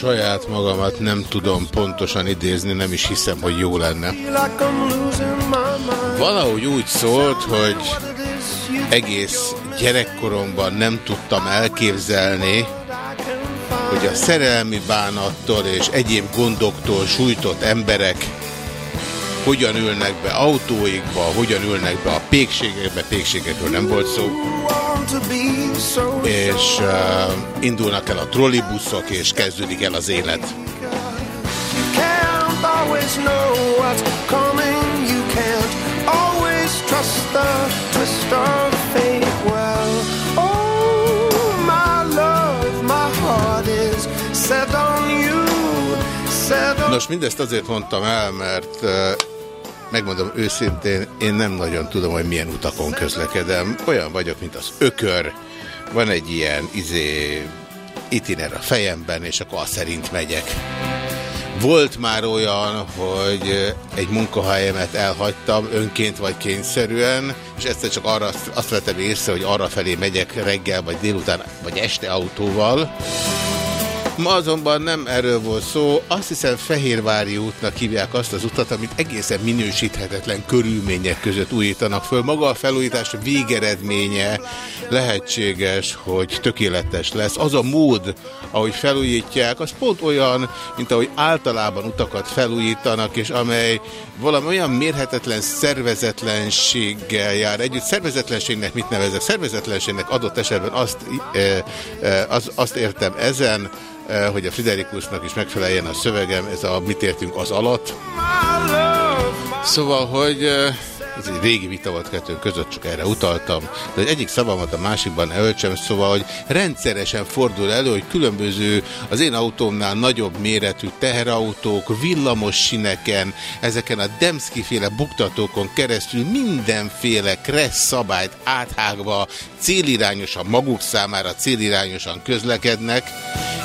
Saját magamat nem tudom pontosan idézni, nem is hiszem, hogy jó lenne. Valahogy úgy szólt, hogy egész gyerekkoromban nem tudtam elképzelni, hogy a szerelmi bánattól és egyéb gondoktól sújtott emberek hogyan ülnek be autóikba, hogyan ülnek be a pékségekbe, pékségekről nem volt szó, és uh, indulnak el a trollibuszok, és kezdődik el az élet. Nos, mindezt azért mondtam el, mert uh, megmondom őszintén, én nem nagyon tudom, hogy milyen utakon közlekedem. Olyan vagyok, mint az ökör. Van egy ilyen izé, itiner a fejemben, és akkor azt szerint megyek. Volt már olyan, hogy egy munkahelyemet elhagytam önként vagy kényszerűen, és ezt csak arra azt vettem észre, hogy arra felé megyek reggel, vagy délután, vagy este autóval. Ma azonban nem erről volt szó, azt hiszem Fehérvári útnak hívják azt az utat, amit egészen minősíthetetlen körülmények között újítanak föl. Maga a felújítás végeredménye lehetséges, hogy tökéletes lesz. Az a mód, ahogy felújítják, az pont olyan, mint ahogy általában utakat felújítanak, és amely valami olyan mérhetetlen szervezetlenséggel jár együtt. Szervezetlenségnek mit nevezek? Szervezetlenségnek adott esetben azt, e, e, az, azt értem ezen, hogy a Friderikusnak is megfeleljen a szövegem, ez a mit értünk az alatt. Szóval, hogy ez egy régi vita volt kettőnk között, csak erre utaltam, de egyik szavamat a másikban elöltsem, szóval, hogy rendszeresen fordul elő, hogy különböző az én autómnál nagyobb méretű teherautók, villamos sineken, ezeken a Demszki-féle buktatókon keresztül mindenféle kressz szabályt áthágva célirányosan, maguk számára célirányosan közlekednek.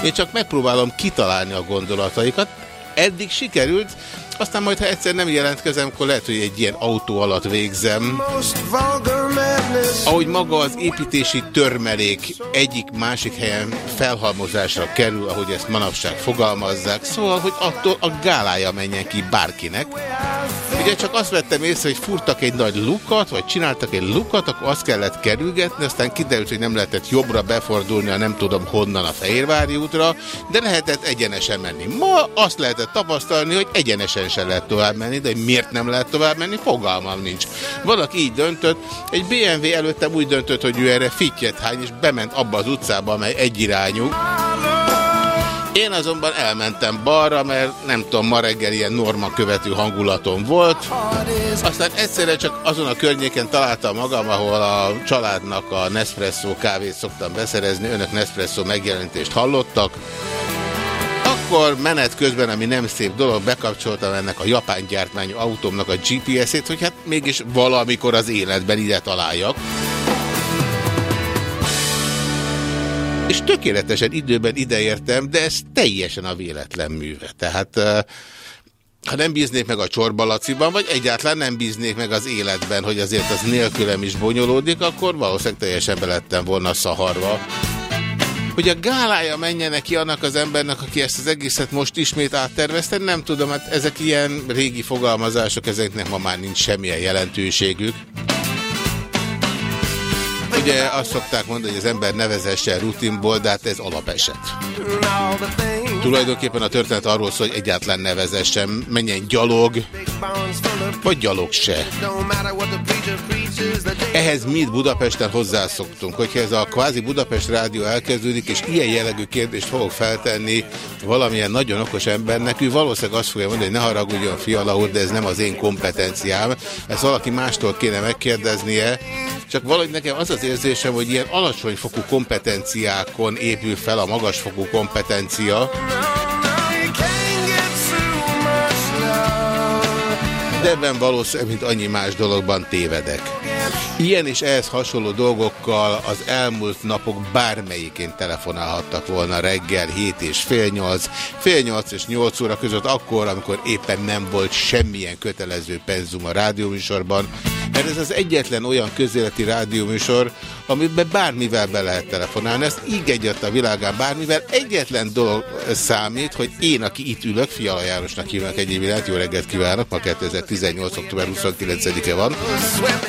Én csak megpróbálom kitalálni a gondolataikat. Eddig sikerült, aztán majd, ha egyszer nem jelentkezem, akkor lehet, hogy egy ilyen autó alatt végzem. Ahogy maga az építési törmelék egyik-másik helyen felhalmozásra kerül, ahogy ezt manapság fogalmazzák, szóval, hogy attól a gálája menjen ki bárkinek. Ugye csak azt vettem észre, hogy furtak egy nagy lukat, vagy csináltak egy lukat, akkor azt kellett kerülgetni, aztán kiderült, hogy nem lehetett jobbra befordulni, a nem tudom honnan a Fehérvári útra, de lehetett egyenesen menni. Ma azt lehetett tapasztalni, hogy egyenesen sem lehet tovább menni, de miért nem lehet tovább menni, fogalmam nincs. Valaki így döntött, egy BMW előttem úgy döntött, hogy ő erre fittyet hány, és bement abba az utcába, amely egyirányú. Én azonban elmentem balra, mert nem tudom, ma reggel ilyen norma követő hangulatom volt. Aztán egyszerre csak azon a környéken találtam magam, ahol a családnak a Nespresso kávét szoktam beszerezni, önök Nespresso megjelentést hallottak. Akkor menet közben, ami nem szép dolog, bekapcsoltam ennek a japán gyártmányú autómnak a GPS-ét, hogy hát mégis valamikor az életben ide találjak. És tökéletesen időben ideértem, de ez teljesen a véletlen műve. Tehát ha nem bíznék meg a csorbalaciban, vagy egyáltalán nem bíznék meg az életben, hogy azért az nélkülem is bonyolódik, akkor valószínűleg teljesen belettem volna szaharva. Hogy a gálája menjen neki annak az embernek, aki ezt az egészet most ismét áttervezte, nem tudom, hát ezek ilyen régi fogalmazások, ezeknek ma már nincs semmilyen jelentőségük. Ugye azt szokták mondani, hogy az ember nevezesse rutinból, de hát ez alapeset. Tulajdonképpen a történet arról szól, hogy egyáltalán nevezessem, menjen gyalog, vagy gyalog se. Ehhez mi Budapesten hozzászoktunk, hogyha ez a kvázi Budapest rádió elkezdődik, és ilyen jellegű kérdést fogok feltenni valamilyen nagyon okos embernek, ő valószínűleg azt fogja mondani, hogy ne haragudjon fiala úr, de ez nem az én kompetenciám. Ezt valaki mástól kéne megkérdeznie, csak valahogy nekem az az érzésem, hogy ilyen alacsonyfokú kompetenciákon épül fel a magasfokú kompetencia. De ebben valószínűleg, mint annyi más dologban tévedek. Ilyen és ehhez hasonló dolgokkal az elmúlt napok bármelyikén telefonálhattak volna reggel 7 és fél 8, fél 8 és 8 óra között akkor, amikor éppen nem volt semmilyen kötelező penzum a rádióműsorban, mert ez az egyetlen olyan közéleti rádióműsor, amiben bármivel be lehet telefonálni. Ezt így egyet a világán bármivel. Egyetlen dolog számít, hogy én, aki itt ülök, Fiala Jánosnak hívnak egyéb iránt, jó reggelt kívánok, ma 2018. október 29-e van.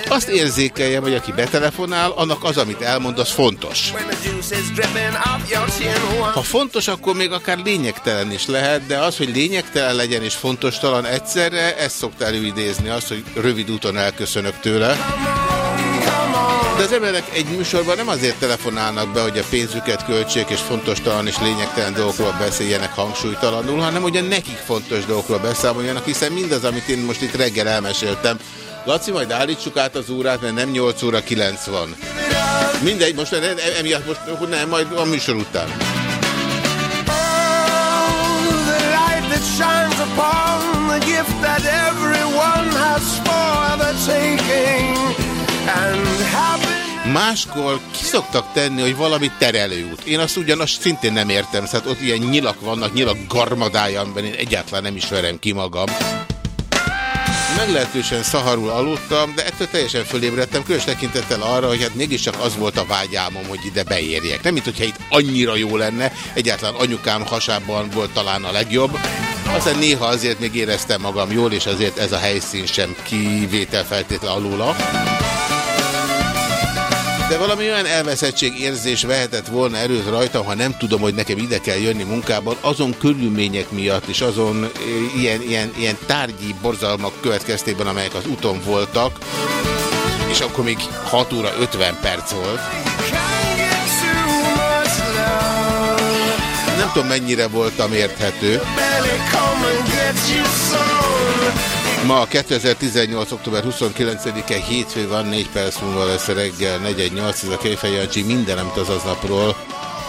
Azt érzékeljem, hogy aki betelefonál, annak az, amit elmond, az fontos. Ha fontos, akkor még akár lényegtelen is lehet, de az, hogy lényegtelen legyen és fontos talán egyszerre, ezt szokta előidézni azt, hogy rövid úton elköszönök tőle. De az emberek egy műsorban nem azért telefonálnak be, hogy a pénzüket költsék és fontos talán és lényegtelen dolgokról beszéljenek hangsúlytalanul, hanem hogy a nekik fontos dolgokról beszámoljanak, hiszen mindaz, amit én most itt reggel elmeséltem, Laci, majd állítsuk át az órát, mert nem 8 óra 9 van. Mindegy, most emiatt most nem, majd a műsor után. taking. Máskor kiszoktak tenni, hogy valami terelőút. Én azt ugyanazt szintén nem értem, szóval ott ilyen nyilak vannak, nyilak garmadája, amiben én egyáltalán nem ismerem ki magam. Meglehetősen szaharul aludtam, de ettől teljesen fölébredtem, különös tekintettel arra, hogy hát mégiscsak az volt a vágyámom, hogy ide beérjek. Nem, mint hogyha itt annyira jó lenne, egyáltalán anyukám hasában volt talán a legjobb. Aztán néha azért még éreztem magam jól, és azért ez a helyszín sem kivétel feltétlen alula de valami olyan elveszettség érzés vehetett volna erőt rajtam, ha nem tudom, hogy nekem ide kell jönni munkában, azon körülmények miatt és azon e, ilyen, ilyen, ilyen tárgyi borzalmak következtében, amelyek az úton voltak, és akkor még 6 óra 50 perc volt. Nem tudom, mennyire voltam érthető. Ma 2018. október 29-e hétfő van, 4 perc múlva lesz reggel 418, ez a Kejfej Jancsi, minden, amit az aznapról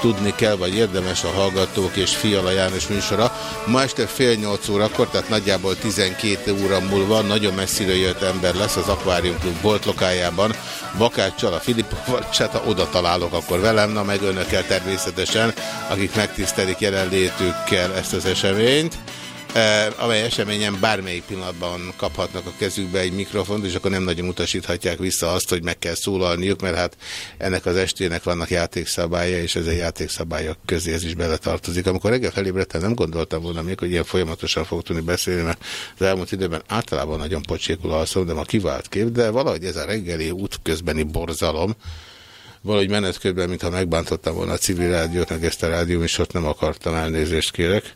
tudni kell, vagy érdemes a Hallgatók és Fiala János műsora. Ma este fél nyolc órakor, tehát nagyjából 12 óra múlva nagyon messziről jött ember lesz az Aquarium Club volt lokájában. Bakáccsal, a Filippoval, hát ha oda találok, akkor velem, na meg önökkel természetesen, akik megtisztelik jelenlétükkel ezt az eseményt. Amely eseményen bármelyik pillanatban kaphatnak a kezükbe egy mikrofont, és akkor nem nagyon utasíthatják vissza azt, hogy meg kell szólalniuk, mert hát ennek az estének vannak játékszabálya, és ez a játékszabályok közé ez is beletartozik. Amikor reggel felébredtem, nem gondoltam volna még, hogy ilyen folyamatosan fog tudni beszélni, mert az elmúlt időben általában nagyon pocsékul alszom, de ma kivált kép, de valahogy ez a reggeli út közbeni borzalom, valahogy menet közben, mintha megbántottam volna a civil rádiót, meg ezt a rádióműsort nem akartam, elnézést kérek.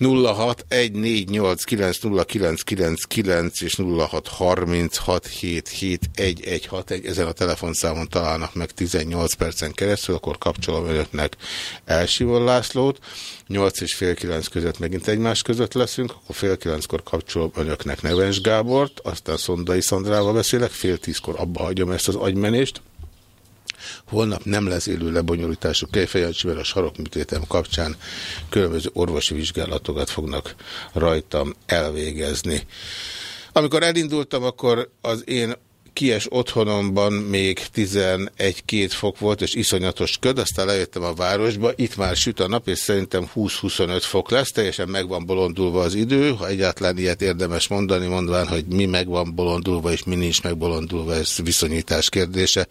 0614890999 és 0636771161 ezen a telefonszámon találnak meg 18 percen keresztül, akkor kapcsolom önöknek Elsivon Lászlót. 8 és fél 9 között megint egymás között leszünk, akkor fél 9-kor kapcsolom önöknek Neves Gábort, aztán Szondai Szandrával beszélek, fél 10-kor abba hagyom ezt az agymenést, Holnap nem lesz élő lebonyolítású kejfejancsivel a sarokműtétem kapcsán különböző orvosi vizsgálatokat fognak rajtam elvégezni. Amikor elindultam, akkor az én kies otthonomban még 11-2 fok volt, és iszonyatos köd, aztán lejöttem a városba, itt már süt a nap, és szerintem 20-25 fok lesz, teljesen meg van bolondulva az idő, ha egyáltalán ilyet érdemes mondani, mondván, hogy mi meg van bolondulva, és mi nincs megbolondulva, ez viszonyítás kérdése.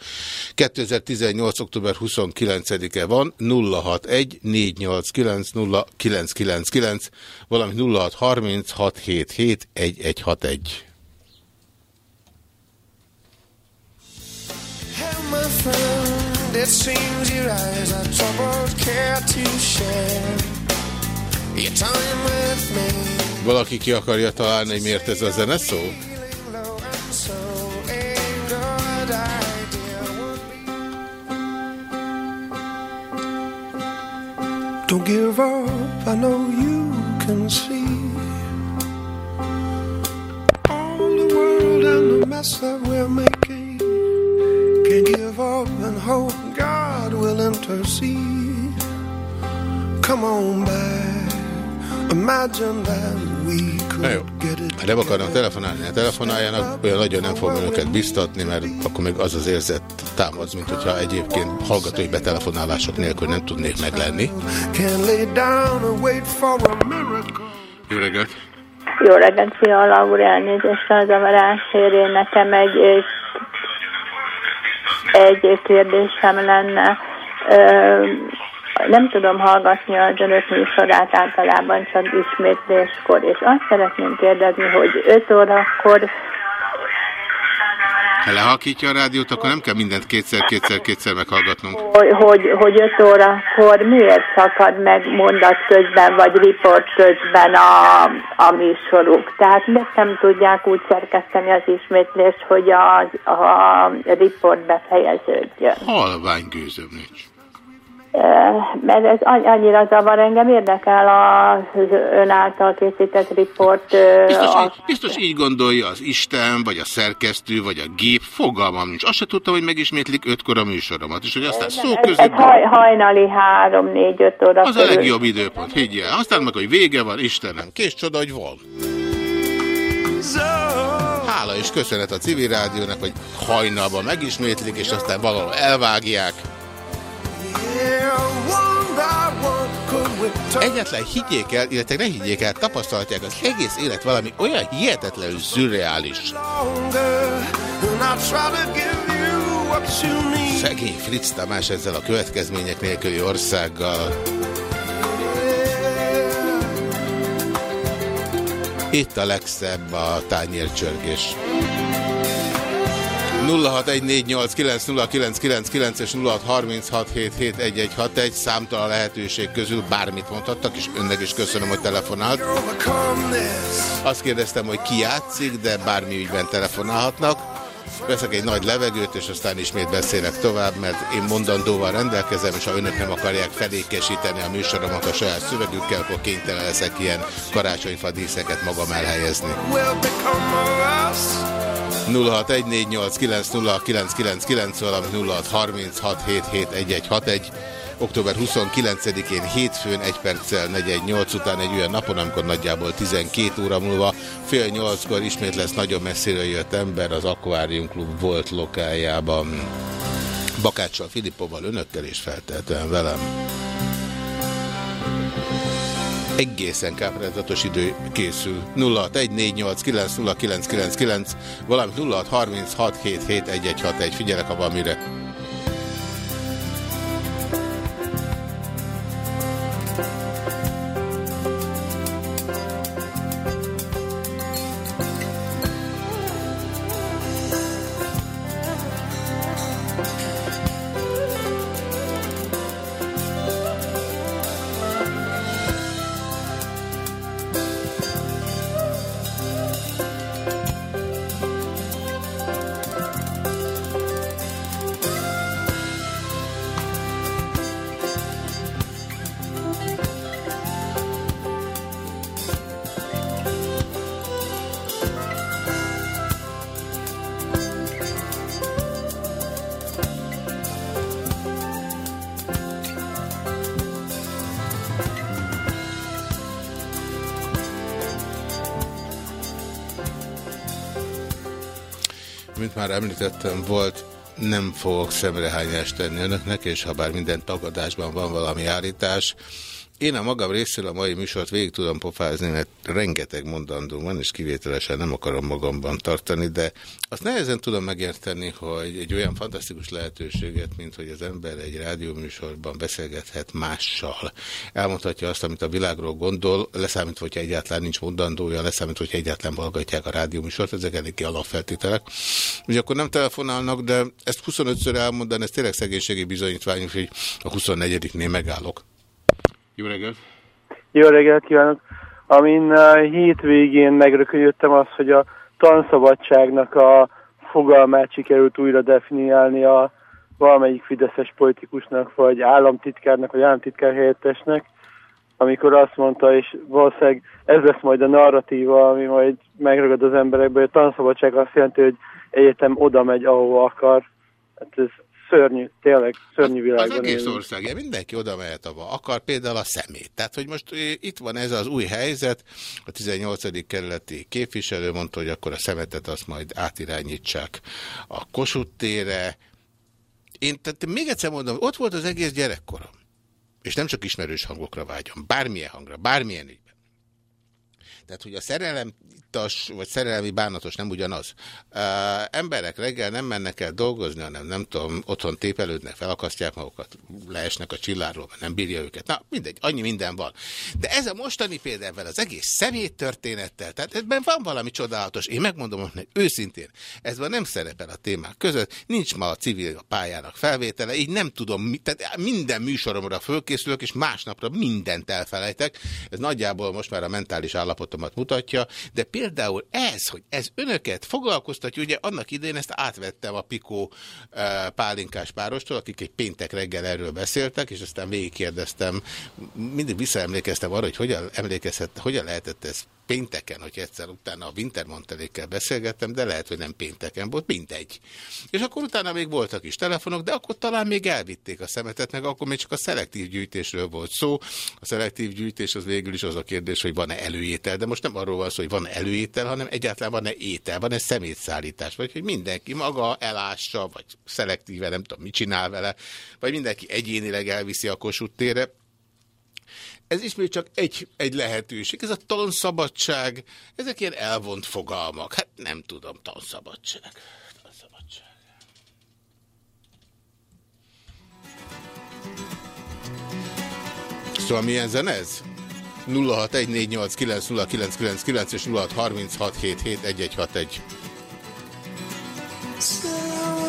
2018. október 29-e van, 061 489 0999, valami 0630 my friend, it seems your eyes are troubled care to share. Valaki ki akarja találni, hogy miért ez a zene szó? Don't give up, I know you can see All the world and the mess that we're making Can't give up and hope God will intercede Come on back, imagine that Na jó, ha nem akarnak telefonálni, ne telefonáljanak, olyan nagyon nem fogom őket biztatni, mert akkor még az az érzet támadsz, mint hogyha egyébként hallgatói betelefonálások nélkül nem tudnék meglenni. Jó reggelt! Jó reggelt, Fiala úr, elnézést a zavarásért. Én nekem egy, egy kérdésem lenne. Nem tudom hallgatni az önök műsorát általában csak ismétléskor, és azt szeretném kérdezni, hogy 5 órakor ha lehalkítja a rádiót, akkor nem kell mindent kétszer-kétszer-kétszer meghallgatnunk. Hogy, hogy, hogy 5 órakor miért szakad meg mondat közben, vagy riport közben a, a műsoruk? Tehát miért nem tudják úgy szerkeszteni az ismétlést, hogy a, a riport befejeződjön? Halvány gőzöm nincs mert ez annyira zavar engem, érdekel az ön által készített riport. Biztos, a... így, biztos így gondolja az Isten, vagy a szerkesztő, vagy a gép, fogalmam nincs. Azt se tudtam, hogy megismétlik ötkor a műsoromat, és hogy aztán szó között... Ez, haj, hajnali három, négy, öt óra Az körül. a legjobb időpont, higgyel. Aztán meg, hogy vége van, Istenem, kés csoda, hogy van. Hála és köszönet a civil rádiónak, hogy hajnalban megismétlik, és aztán valahol elvágják. Egyetlen higgyék el, illetve ne higgyék el, tapasztalhatják, az egész élet valami olyan hihetetlenül szürreális. Szegény Fritz Tamás ezzel a következmények nélküli országgal. Itt a legszebb a tányércsörgés. 0614890999 és 0636771161 számtalan lehetőség közül bármit mondhattak, és önnek is köszönöm, hogy telefonált. Azt kérdeztem, hogy ki játszik, de bármi ügyben telefonálhatnak. Veszek egy nagy levegőt, és aztán ismét beszélek tovább, mert én mondandóval rendelkezem, és ha önök nem akarják felékesíteni a műsoromat a saját szövegükkel, akkor kénytelen leszek ilyen karácsonyfa díszeket magam elhelyezni. 0614890999, valamint 0636771161. Október 29-én hétfőn egy perccel 418 után egy olyan napon, amikor nagyjából 12 óra múlva fél nyolckor ismét lesz nagyon messziről jött ember az Aquarium Club volt lokájában. Bakáccsal, Filippovval, önökkel és feltehetően velem egészen káprázatos idő készül. 0614890999, valamint 0636771161. Figyelek, ha van mire. már említettem, volt, nem fogok szemrehányást tenni önöknek, és ha bár minden tagadásban van valami állítás, én a magam részéről a mai műsort végig tudom pofázni, mert rengeteg mondandó van, és kivételesen nem akarom magamban tartani, de azt nehezen tudom megérteni, hogy egy olyan fantasztikus lehetőséget, mint hogy az ember egy rádióműsorban beszélgethet mással. Elmondhatja azt, amit a világról gondol, leszámítva, hogyha egyáltalán nincs mondandója, leszámítva, hogyha egyáltalán hallgatják a rádióműsort, ezek eléggé alapfeltételek. Ugye akkor nem telefonálnak, de ezt 25-ször elmondani, ez tényleg szegénységi bizonyítvány, hogy a 24-nél megállok. Jó reggelt! Jó reggelt kívánok! Amin uh, hétvégén megrökönyödtem az, hogy a tanszabadságnak a fogalmát sikerült újra definiálni a valamelyik fideszes politikusnak, vagy államtitkárnak, vagy államtitkár helyettesnek, amikor azt mondta, és valószínűleg ez lesz majd a narratíva, ami majd megragad az emberekből, hogy a tanszabadság azt jelenti, hogy egyetem oda megy, ahova akar. Hát ez szörnyű, tényleg szörnyű világban. Az egész ország, mindenki oda mehet, ahova akar, például a szemét. Tehát, hogy most itt van ez az új helyzet, a 18. kerületi képviselő mondta, hogy akkor a szemetet azt majd átirányítsák a Kossuth tére. Én tehát még egyszer mondom, ott volt az egész gyerekkorom. És nem csak ismerős hangokra vágyom, bármilyen hangra, bármilyen ügyben. Tehát, hogy a szerelem tas, vagy szerelmi bánatos nem ugyanaz. Uh, emberek reggel nem mennek el dolgozni, hanem nem tudom, otthon tépelődnek, felakasztják magukat, leesnek a csilláról, mert nem bírja őket. Na, mindegy, annyi minden van. De ez a mostani példával az egész szemét történettel, tehát ebben van valami csodálatos. Én megmondom hogy őszintén, ez van nem szerepel a témák között, nincs ma a civil pályának felvétele, így nem tudom, tehát minden műsoromra fölkészülök, és másnapra mindent elfelejtek. Ez nagyjából most már a mentális állapotomat mutatja, de például ez, hogy ez önöket foglalkoztatja, ugye annak idején ezt átvettem a Pikó e, pálinkás párostól, akik egy péntek reggel erről beszéltek, és aztán végigkérdeztem, mindig visszaemlékeztem arra, hogy hogyan, emlékezhet, hogyan lehetett ez pénteken, hogy egyszer utána a Wintermantelékkel beszélgettem, de lehet, hogy nem pénteken volt, mindegy. És akkor utána még voltak is telefonok, de akkor talán még elvitték a szemetet, meg akkor még csak a szelektív gyűjtésről volt szó. A szelektív gyűjtés az végül is az a kérdés, hogy van-e előétel, de most nem arról van szó, hogy van előétel, hanem egyáltalán van-e étel, van-e szemétszállítás, vagy hogy mindenki maga elássa, vagy szelektíve nem tudom, mit csinál vele, vagy mindenki egyénileg elviszi a Kossuth ez ismét csak egy, egy lehetőség. Ez a tanszabadság, ezek ilyen elvont fogalmak. Hát nem tudom, tanszabadság. tanszabadság. Szóval milyen zene ez? 0614890999 és 0636771161.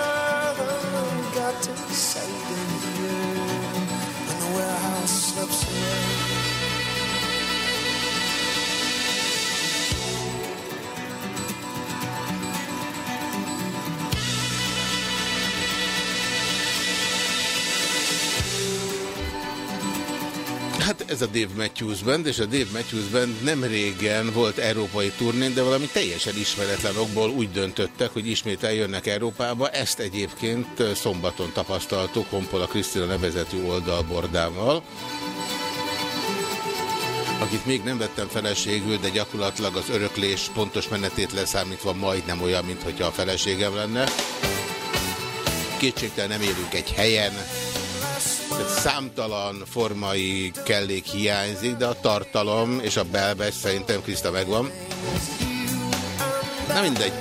ez a Dave Matthews Band, és a Dave Matthews Band nem régen volt európai turnén, de valami teljesen ismeretlen okból úgy döntöttek, hogy ismét eljönnek Európába. Ezt egyébként szombaton tapasztaltuk Honpola Krisztina nevezetű oldalbordámmal akit még nem vettem feleségül, de gyakorlatilag az öröklés pontos menetét leszámítva majdnem olyan, mint hogyha a feleségem lenne. Kétségtelen nem élünk egy helyen, tehát számtalan formai kellék hiányzik, de a tartalom és a belbes szerintem Kriszta megvan. Na mindegy.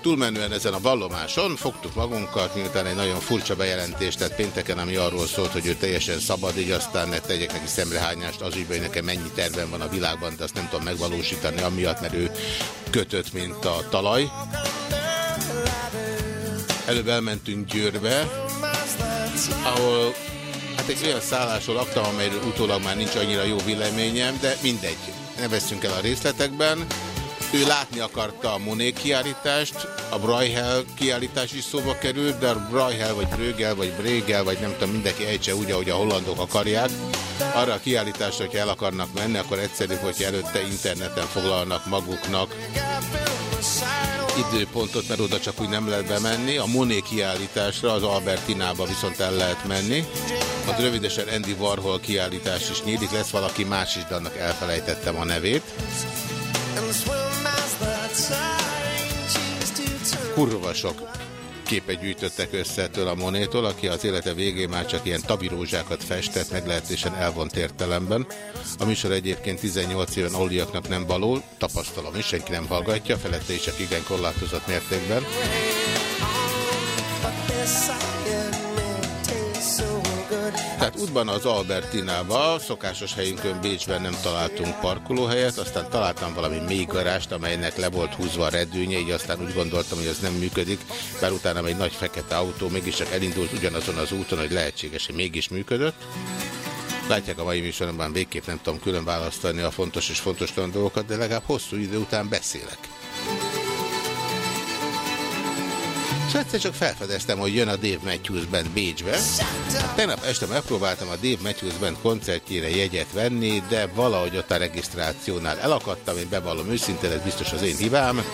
Túlmenően ezen a vallomáson fogtuk magunkat, miután egy nagyon furcsa bejelentést tett pénteken, ami arról szólt, hogy ő teljesen szabad, így aztán ne tegyek neki szemrehányást az ügyben, hogy nekem mennyi terven van a világban, de azt nem tudom megvalósítani, amiatt, mert ő kötött, mint a talaj. Előbb elmentünk Győrbe, ahol Hát egy olyan szállásról laktam, amelyről utólag már nincs annyira jó véleményem, de mindegy, ne veszünk el a részletekben. Ő látni akarta a Monet kiállítást, a Brajhel kiállítás is szóba került, de a Brajhel, vagy Brögel, vagy Brégel, vagy nem tudom, mindenki ejtse úgy, ahogy a hollandok akarják. Arra a kiállításra, hogyha el akarnak menni, akkor egyszerűbb, hogy előtte interneten foglalnak maguknak időpontot, mert oda csak úgy nem lehet bemenni. A Monet kiállításra, az Albertinába viszont el lehet menni. A rövidesen Andy Warhol kiállítás is nyílik, lesz valaki más is, de annak elfelejtettem a nevét. Kurva sok. Képet gyűjtöttek össze ettől a Monétól, aki az élete végén már csak ilyen tabirózsákat festett, meglehetősen elvont értelemben. A műsor egyébként 18 éven oliaknak nem való, tapasztalom is, senki nem hallgatja, felette is csak igen korlátozott mértékben. Tehát útban az Albertinába, szokásos helyünkön Bécsben nem találtunk parkolóhelyet, aztán találtam valami mély garást, amelynek le volt húzva a redőnye, így aztán úgy gondoltam, hogy ez nem működik, bár utána egy nagy fekete autó mégis csak elindult ugyanazon az úton, hogy lehetséges, hogy mégis működött. Látják a mai műsoromban végképp nem tudom külön választani a fontos és fontos dolgokat, de legalább hosszú idő után beszélek. És egyszer csak felfedeztem, hogy jön a Dave Matthews Band Bécsbe. Tegnap este megpróbáltam a Dave Matthews Band koncertjére jegyet venni, de valahogy ott a regisztrációnál elakadtam, én bevallom őszintén, ez biztos az én hibám.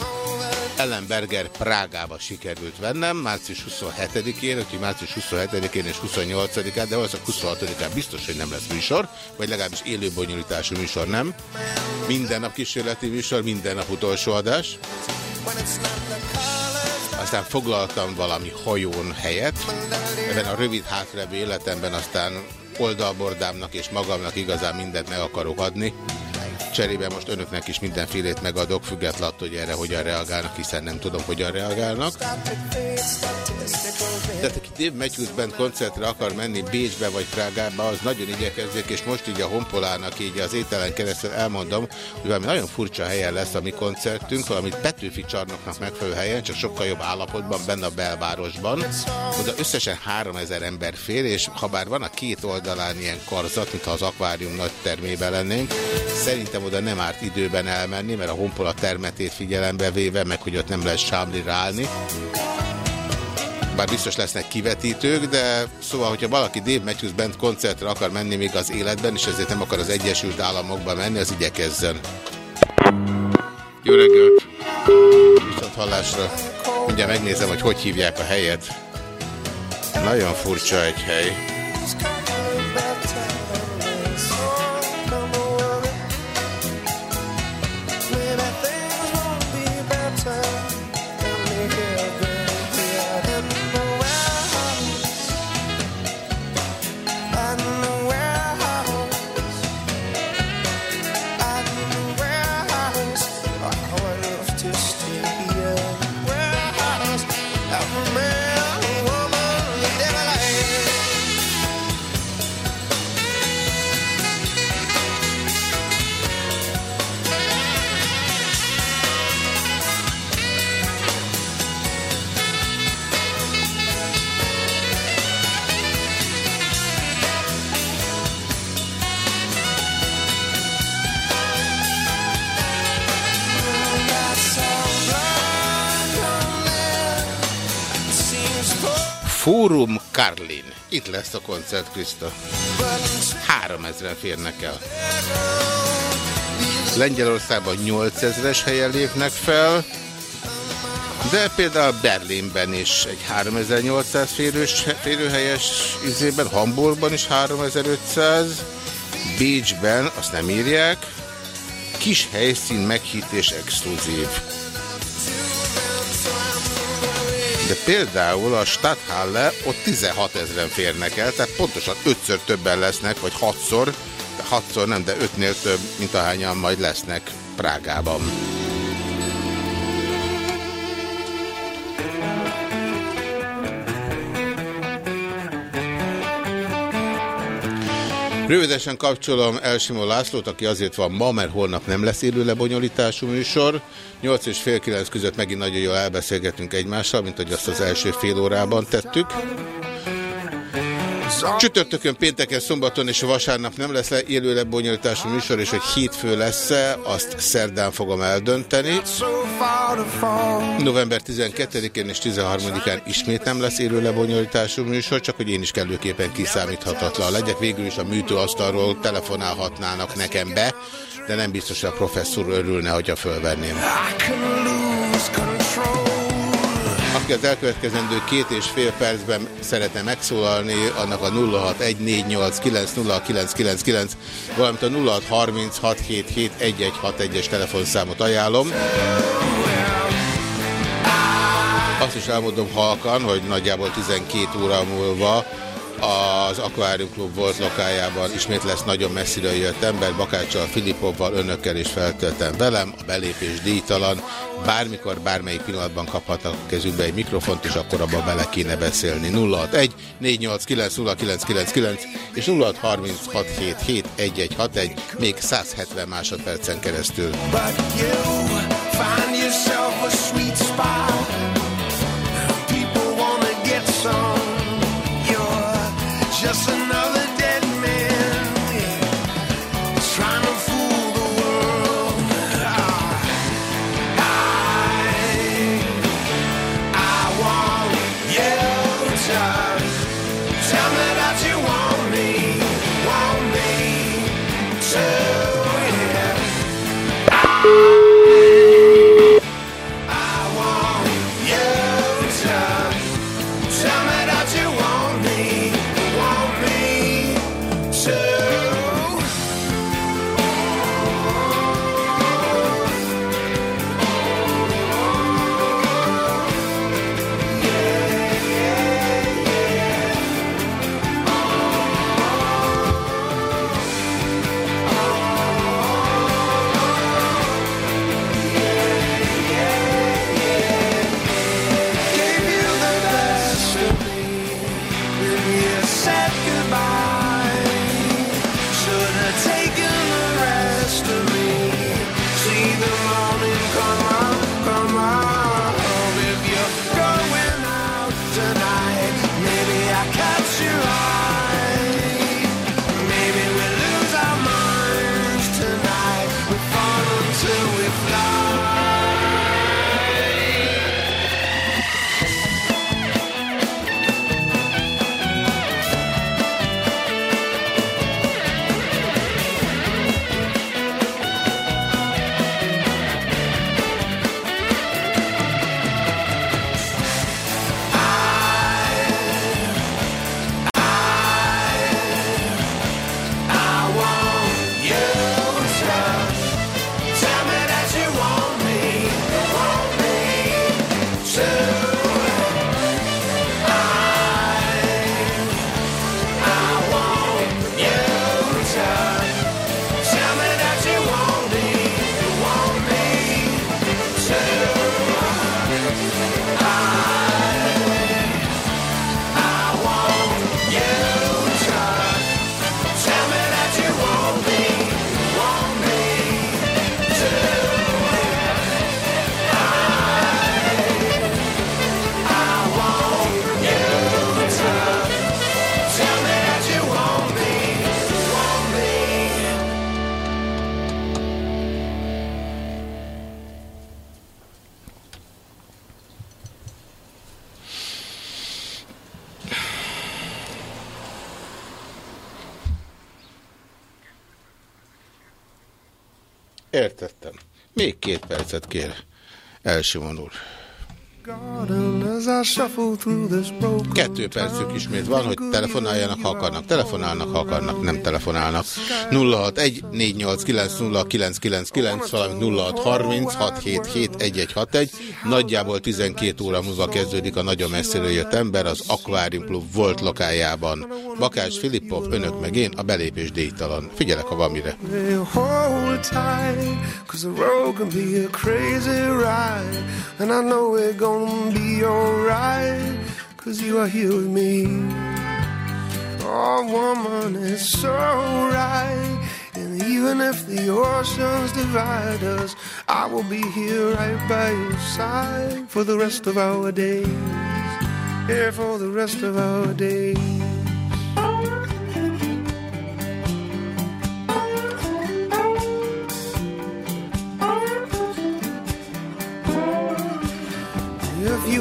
Ellenberger Prágába sikerült vennem, március 27-én, úgyhogy március 27-én és 28-án, de valószínűleg 26-án biztos, hogy nem lesz műsor, vagy legalábbis élő bonyolítású műsor nem. Minden nap kísérleti műsor, minden nap utolsó adás. Aztán foglaltam valami hajón helyet. Ebben a rövid hátrevő életemben aztán oldalbordámnak és magamnak igazán mindent meg akarok adni. Cserébe most önöknek is mindenfélét megadok, függetlenül, hogy erre hogyan reagálnak, hiszen nem tudom, hogyan reagálnak. Tehát aki Dave Matthews Band koncertre akar menni Bécsbe vagy Prágába, az nagyon igyekezzék, és most így a Honpolának így az ételen keresztül elmondom, hogy valami nagyon furcsa helyen lesz a mi koncertünk, valamit Petőfi csarnoknak megfelelő helyen, csak sokkal jobb állapotban, benne a belvárosban. Oda összesen 3000 ember fér, és ha bár van a két oldalán ilyen karzat, mintha az akvárium nagy termében lennénk, szerintem oda nem árt időben elmenni, mert a Honpola termetét figyelembe véve, meg hogy ott nem lesz sámlira állni bár biztos lesznek kivetítők, de szóval, hogyha valaki Dave Matthews Band koncertre akar menni még az életben, és ezért nem akar az Egyesült Államokba menni, az igyekezzen. Jó reggelt! Viszont hallásra. Mindjárt megnézem, hogy hogy hívják a helyet. Nagyon furcsa egy hely. Fórum Karlin. Itt lesz a koncert, Krista. Három ezeren férnek el. Lengyelországban 8000-es helyen lépnek fel, de például Berlinben is egy 3800 férős, férőhelyes izében, Hamburgban is 3500, Bécsben, azt nem írják, kis helyszín meghítés exkluzív. De például a Stadthalle ott 16 ezeren férnek el, tehát pontosan ötször többen lesznek, vagy hatszor, de hatszor nem, de ötnél több, mint ahányan majd lesznek Prágában. Rövidesen kapcsolom Elsimó Lászlót, aki azért van ma, mert holnap nem lesz élő lebonyolítású műsor. 8 és fél 9 között megint nagyon jól elbeszélgetünk egymással, mint hogy azt az első fél órában tettük. Csütörtökön, pénteken, szombaton és vasárnap nem lesz le élő lebonyolítású műsor, és hogy hétfő lesz-e, azt szerdán fogom eldönteni. November 12-én és 13-án ismét nem lesz élő lebonyolítású műsor, csak hogy én is kellőképpen kiszámíthatatlan legyek. Végül is a műtőasztalról telefonálhatnának nekem be, de nem biztos, hogy a professzor örülne, hogyha fölvenném. Aki az elkövetkezendő két és fél percben szeretne megszólalni, annak a 0614890999, valamint a 0636771161-es telefonszámot ajánlom. Az azt is elmondom halkan, hogy nagyjából 12 óra múlva az Aquarium Club volt lokájában ismét lesz nagyon messziről jött ember, Bakáccsal, Filipovval, önökkel is feltöltem velem, a belépés díjtalan, bármikor, bármelyik pillanatban kaphatnak kezükbe egy mikrofont, és akkor abba bele kéne beszélni. 061 489 és 0636771161 még 170 másodpercen keresztül. But you find yourself a sweet spot. Értettem. Még két percet kér. Elsimon úr. Kettő percük ismét van, hogy telefonáljanak, ha akarnak, telefonálnak, ha akarnak, nem telefonálnak. 0614890999, valamint 0636771161. Nagyjából 12 óra múlva kezdődik a nagyon messziről jött ember az Aquarium Club volt lokájában. Bakás Filippov, önök meg én, a belépés díjtalan. Figyelek, ha van mire. And gonna be alright, cause you are here with me. Oh, woman, it's so right. And even if the oceans divide us, I will be here right by your side for the rest of our days. Here for the rest of our days.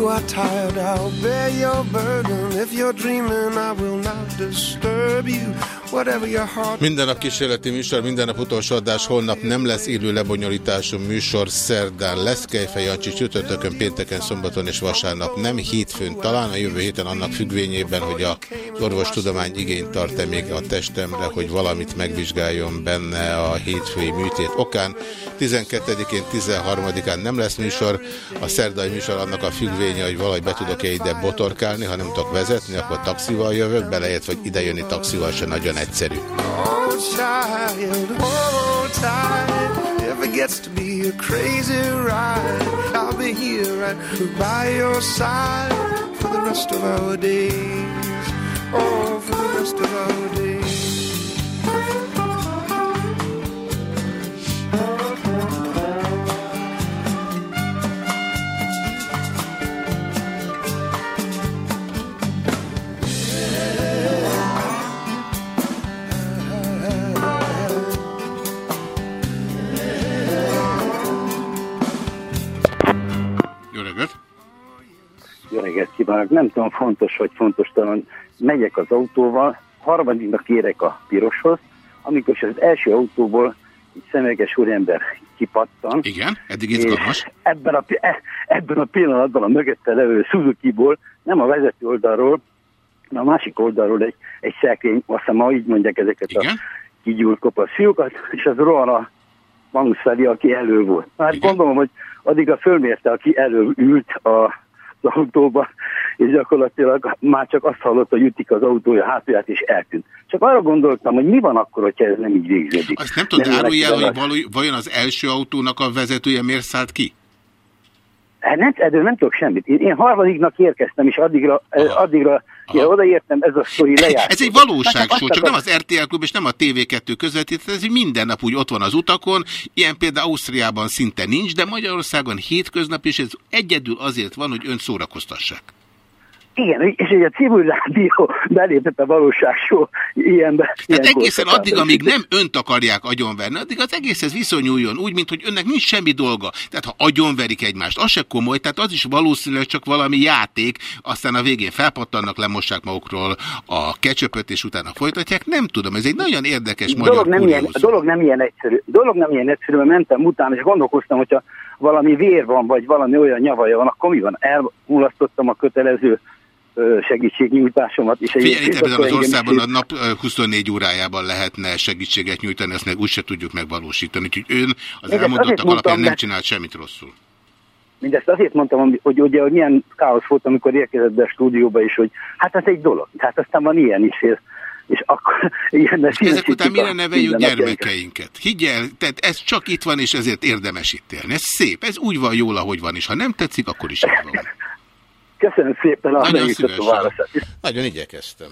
You are tired, I'll bear your burden. If you're dreaming, I will not disturb you. Minden nap kísérleti műsor, minden nap utolsó adás, holnap nem lesz élő lebonyolítású műsor, szerdán lesz Kejfej Jancsi, csütörtökön, pénteken, szombaton és vasárnap nem, hétfőn talán, a jövő héten annak függvényében, hogy a orvostudomány igényt tart-e még a testemre, hogy valamit megvizsgáljon benne a hétfői műtét okán. 12-én, 13-án nem lesz műsor, a szerdai műsor annak a függvény igénye, hogy valahogy be tudok-e ide botorkálni, ha nem tudok vezetni, akkor taxival jövök, belejött, vagy idejönni taxival se nagyon Oh, child, oh, child, if it gets to be a crazy ride, I'll be here right by your side for the rest of our days. Oh, for the rest of our days. Jó reggelt kívánok! Nem tudom, fontos vagy fontos talán. Megyek az autóval, harmadiknak érek a piroshoz, amikor az első autóból egy szemüveges úriember kipattan. Igen, eddig izgalmas. Ebben a, e, ebben a pillanatban a mögötte levő Suzuki-ból, nem a vezető oldalról, a másik oldalról egy, egy szekrény, azt hiszem, ma így mondják ezeket Igen? a kigyúrt kopasz fiúkat, és az rohan a Manusz felé, aki elő volt. Hát Igen? gondolom, hogy addig a fölmérte, aki elő ült a az autóba, és gyakorlatilag már csak azt hallott, hogy ütik az autója hátulját, és eltűnt. Csak arra gondoltam, hogy mi van akkor, hogyha ez nem így végződik. Azt nem tudod, árulj el, hogy vajon az első autónak a vezetője miért szállt ki? Hát nem, erről nem tudok semmit. Én, én harmadiknak érkeztem, és addigra, Aha. addigra Ja, odaértem, ez a sztori lejárt. Ez egy valóságsó, csak nem az RTL Klub és nem a TV2 közvetít, ez minden nap úgy ott van az utakon, ilyen például Ausztriában szinte nincs, de Magyarországon hétköznap, és ez egyedül azért van, hogy ön szórakoztassák. Igen, és egy a civil rádió belépett a valóságsó ilyenbe. Tehát ilyen egészen addig, amíg nem önt akarják agyonverni, addig az egészhez viszonyuljon úgy, mint hogy önnek nincs semmi dolga. Tehát ha agyonverik egymást, az se komoly, tehát az is valószínűleg csak valami játék, aztán a végén felpattannak, lemossák magukról a kecsöpöt, és utána folytatják. Nem tudom, ez egy nagyon érdekes magyar dolog nem ilyen, dolog nem ilyen egyszerű. Dolog nem ilyen egyszerű, mert mentem utána, és gondolkoztam, hogyha valami vér van, vagy valami olyan nyavaja van, akkor mi van? Elmulasztottam a kötelező segítségnyújtásomat. És Figyelj, ebben az országban a nap 24 órájában lehetne segítséget nyújtani, ezt meg úgy se tudjuk megvalósítani. Úgyhogy ön az Mindezt elmondottak alapján nem csinált semmit rosszul. Mindezt azért mondtam, hogy ugye hogy milyen káosz volt, amikor érkezett be a stúdióba is, hogy hát ez egy dolog. Hát aztán van ilyen is, és, és akkor ilyen Ezek után mire neveljük gyermekeinket? Higgyel, tehát ez csak itt van, és ezért érdemes itt élni. Ez szép, ez úgy van jól, ahogy van, és ha nem tetszik, akkor is így van. Köszönöm szépen a megnyugtató válaszát. Nagyon igyekeztem.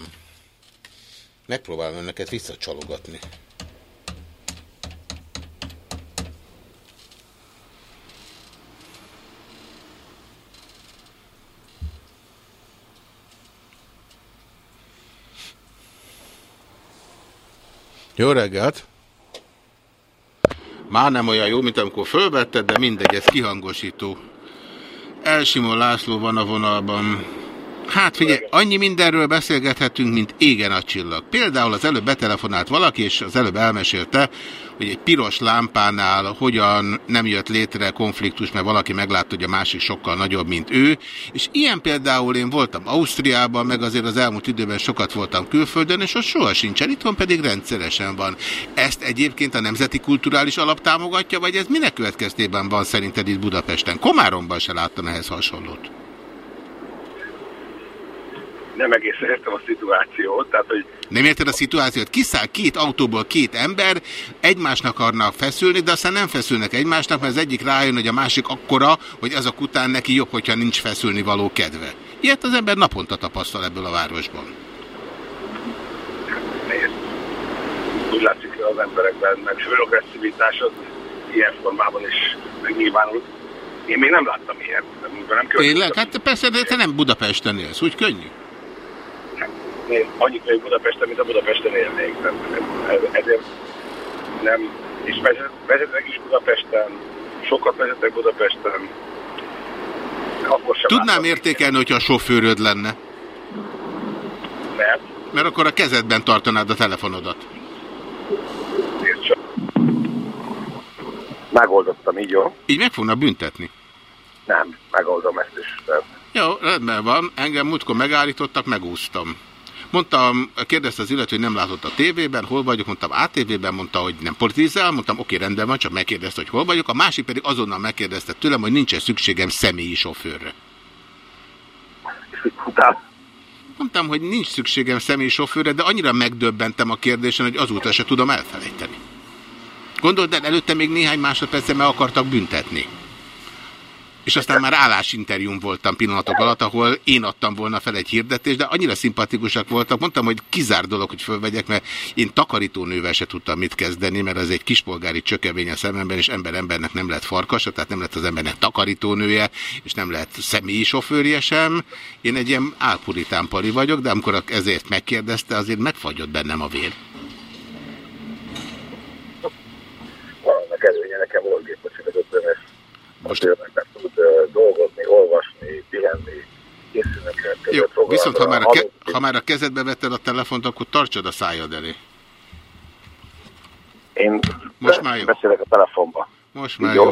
Megpróbálom önöket visszacsalogatni. Jó reggelt! Már nem olyan jó, mint amikor fölvetted, de mindegy, ez kihangosító. Elsimon László van a vonalban. Hát figyelj, annyi mindenről beszélgethetünk, mint égen a csillag. Például az előbb betelefonált valaki, és az előbb elmesélte, hogy egy piros lámpánál hogyan nem jött létre konfliktus, mert valaki meglátta, hogy a másik sokkal nagyobb, mint ő. És ilyen például én voltam Ausztriában, meg azért az elmúlt időben sokat voltam külföldön, és ott soha sincsen, itthon pedig rendszeresen van. Ezt egyébként a Nemzeti Kulturális Alap támogatja, vagy ez minek következtében van szerinted itt Budapesten? Komáromban se láttam ehhez hasonlót nem egészen értem a szituációt. Tehát, hogy nem érted a szituációt? Kiszáll két autóból két ember, egymásnak akarnak feszülni, de aztán nem feszülnek egymásnak, mert az egyik rájön, hogy a másik akkora, hogy azok után neki jobb, hogyha nincs feszülni való kedve. Ilyet az ember naponta tapasztal ebből a városban. Nézd, úgy látszik, hogy az emberekben meg sőr agresszivitás az ilyen formában is megnyilvánul. Én még nem láttam ilyet. Nem Tényleg? Hát persze, de te nem Budapesten élsz, úgy könnyű én annyit még Budapesten, mint a Budapesten élnék. Ezért nem, és vezetek is Budapesten, sokat vezetek Budapesten. Akkor sem Tudnám látom. értékelni, hogyha a sofőröd lenne. Mert? Mert akkor a kezedben tartanád a telefonodat. Megoldottam, így jó? Így meg fogna büntetni? Nem, megoldom ezt is. Nem. Jó, rendben van. Engem múltkor megállítottak, megúsztam. Mondtam, kérdezte az illető, hogy nem látott a tévében, hol vagyok, mondtam ATV-ben, mondta, hogy nem politizál, mondtam, oké, rendben van, csak megkérdezte, hogy hol vagyok, a másik pedig azonnal megkérdezte tőlem, hogy nincs szükségem személyi sofőrre. Mondtam, hogy nincs szükségem személysofőre, de annyira megdöbbentem a kérdésen, hogy azóta se tudom elfelejteni. Gondold el, előtte még néhány másodpercen meg akartak büntetni. És aztán már állásinterjún voltam pillanatok alatt, ahol én adtam volna fel egy hirdetést, de annyira szimpatikusak voltak. Mondtam, hogy kizár dolog, hogy fölvegyek, mert én takarítónővel se tudtam mit kezdeni, mert az egy kispolgári csökevény a szememben, és ember embernek nem lehet farkasa, tehát nem lehet az embernek takarítónője, és nem lehet személyi sofőrje sem. Én egy ilyen álpuritán pali vagyok, de amikor ezért megkérdezte, azért megfagyott bennem a vér. Vannak előnye, nekem volt gépkocsi vezetőm, most nem tud dolgozni, olvasni, pihenni, Jó, viszont ha már, a ke ha már a kezedbe vetted a telefont, akkor tartsad a szájad elé. Én Most már jó. beszélek a telefonba. Most már jó. jó.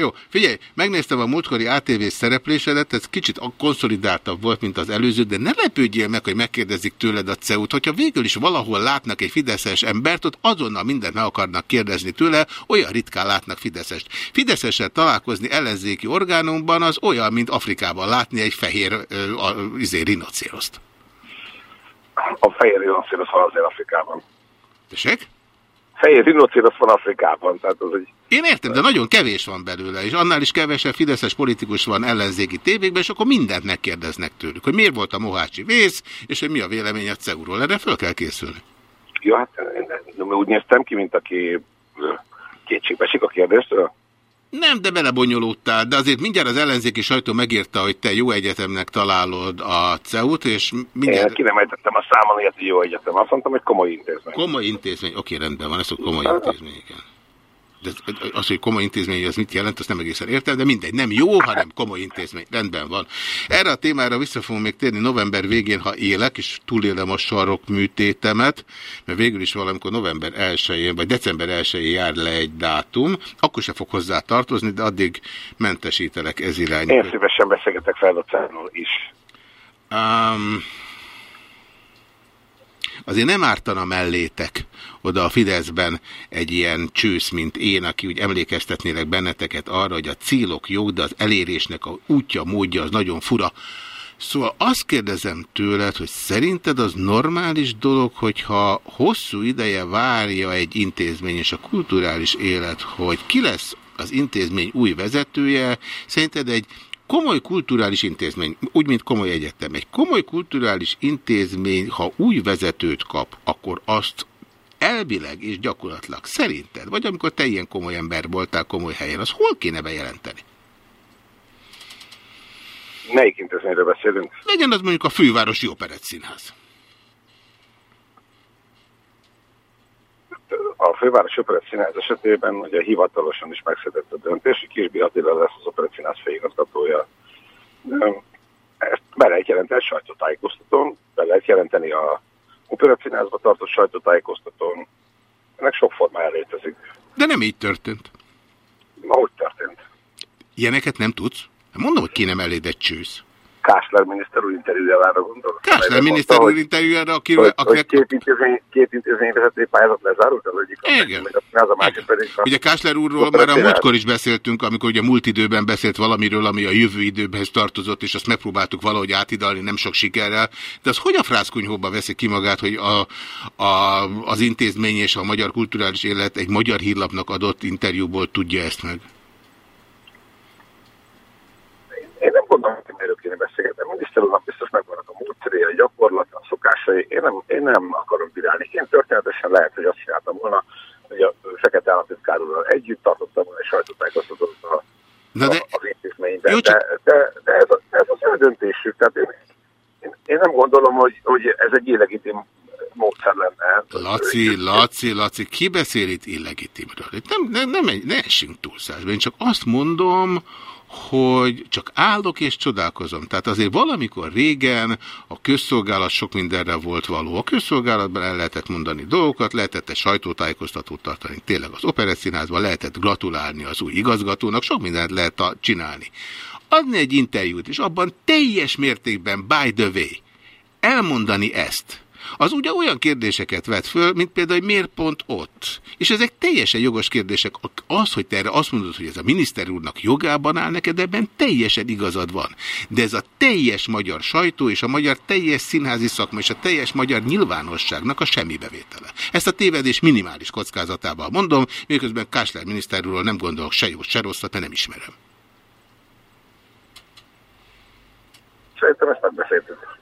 Jó, figyelj, megnéztem a múltkori ATV szereplésedet, ez kicsit konszolidáltabb volt, mint az előző, de ne lepődjél meg, hogy megkérdezik tőled a CEU-t, hogyha végül is valahol látnak egy fideszes embert, ott azonnal mindent meg akarnak kérdezni tőle, olyan ritkán látnak fideszest. Fideszesel találkozni ellenzéki orgánumban az olyan, mint Afrikában látni egy fehér uh, a, izé, rinocéroszt. A fehér rinocérosz van azért Afrikában. Tessék? Fehér rinocérosz van Afrikában, tehát az egy én értem, de nagyon kevés van belőle, és annál is kevesebb fideszes politikus van ellenzéki tévékben, és akkor mindent megkérdeznek tőlük, hogy miért volt a Mohácsi vész, és hogy mi a vélemény a CEU-ról. Erre föl kell készülni. Jó, hát úgy néztem ki, mint aki kétségbe esik a kérdéstől. Nem, de belebonyolódtál, de azért mindjárt az ellenzéki sajtó megírta, hogy te jó egyetemnek találod a CEU-t, és mindjárt... Én ki nem ejtettem a számon hogy jó egyetem. Azt mondtam, hogy komoly intézmény. Komoly intézmény, oké, rendben van, ez a komoly intézmény, igen. De az, hogy komoly intézmény, az mit jelent, azt nem egészen értem, de mindegy, nem jó, hanem komoly intézmény. Rendben van. Erre a témára vissza fogom még térni november végén, ha élek, és túlélem a sarok műtétemet, mert végül is valamikor november 1-én, vagy december 1-én jár le egy dátum, akkor se fog hozzá tartozni, de addig mentesítelek ez irányba. Én szívesen beszélgetek fel is. Um, azért nem ártana mellétek oda a Fideszben egy ilyen csősz, mint én, aki úgy emlékeztetnélek benneteket arra, hogy a célok jó, de az elérésnek a útja, módja az nagyon fura. Szóval azt kérdezem tőled, hogy szerinted az normális dolog, hogyha hosszú ideje várja egy intézmény és a kulturális élet, hogy ki lesz az intézmény új vezetője, szerinted egy komoly kulturális intézmény, úgy, mint komoly egyetem, egy komoly kulturális intézmény, ha új vezetőt kap, akkor azt elvileg és gyakorlatilag szerinted, vagy amikor te ilyen komoly ember voltál komoly helyen, az hol kéne bejelenteni? Melyik intézményről beszélünk? Legyen az mondjuk a Fővárosi Operett Színház. A Fővárosi Operett Színház esetében ugye hivatalosan is megszedett a döntés, hogy Kisbi Attila lesz az Operett Színház főigazgatója. Ezt be lehet jelenteni sajtótájékoztatón, be lehet jelenteni a operacínházba tartott sajtótájékoztatón. Ennek sok formája létezik. De nem így történt. Ahogy történt. Ilyeneket nem tudsz? Mondom, hogy kéne melléd egy csősz. Kásler miniszter úr interjújára gondolok. Kásler miniszter úr interjújára, aki... Hogy, akinek... hogy két, intézmény, két pályázat lezárult, az egyik. Igen. Az a másik pedig a... Ugye Kásler úrról már a múltkor is beszéltünk, amikor ugye múlt időben beszélt valamiről, ami a jövő időbenhez tartozott, és azt megpróbáltuk valahogy átidalni, nem sok sikerrel. De az hogy a frászkunyhóba veszi ki magát, hogy a, a, az intézmény és a magyar kulturális élet egy magyar hírlapnak adott interjúból tudja ezt meg? Én nem gondolom, hogy erről kéne beszélgetni. A miniszter úrnak biztos megvannak a módszeré, a gyakorlat, a szokásai. Én nem, én nem akarok bírálni. Én történetesen lehet, hogy azt csináltam volna, hogy a Fekete államtitkár úrral együtt tartottam volna egy sajtótájékoztatót a, de... az intézményben. Jó, csak... De, de, de ez, ez az ő döntésük. Tehát én, én, én nem gondolom, hogy, hogy ez egy illegitim módszer lenne. Laci, Laci, Laci, ki beszél itt illegitimről? Itt nem, nem, nem, ne essünk túlszásba. Én csak azt mondom, hogy csak állok és csodálkozom. Tehát azért valamikor régen a közszolgálat sok mindenre volt való. A közszolgálatban el lehetett mondani dolgokat, lehetett egy sajtótájékoztatót tartani. Tényleg az operettszínházban lehetett gratulálni az új igazgatónak, sok mindent lehet csinálni. Adni egy interjút, és abban teljes mértékben by the way elmondani ezt, az ugye olyan kérdéseket vet föl, mint például, hogy miért pont ott. És ezek teljesen jogos kérdések. Az, hogy te erre azt mondod, hogy ez a miniszter úrnak jogában áll neked, ebben teljesen igazad van. De ez a teljes magyar sajtó és a magyar teljes színházi szakma és a teljes magyar nyilvánosságnak a semmibevétele. Ezt a tévedés minimális kockázatával mondom, miközben Kásler miniszter úrról nem gondolok se jó, se rosszat, nem ismerem. Szerintem ezt megbeszéltük.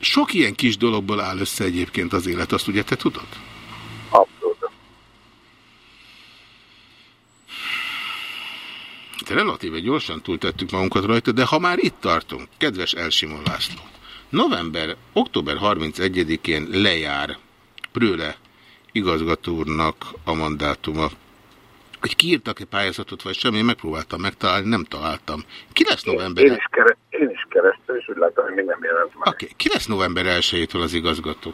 Sok ilyen kis dologból áll össze egyébként az élet, azt ugye te tudod? Abszolút. De relatíve gyorsan túltettük magunkat rajta, de ha már itt tartunk, kedves Elsimon László, november, október 31-én lejár Prőle igazgató úrnak a mandátuma hogy kiírtak-e pályázatot, vagy semmi, megpróbáltam megtalálni, nem találtam. Ki lesz november? Én, én, is, kere, kerestem, és úgy láttam, hogy még nem jelent meg. Oké, okay. ki lesz november 1 az igazgató?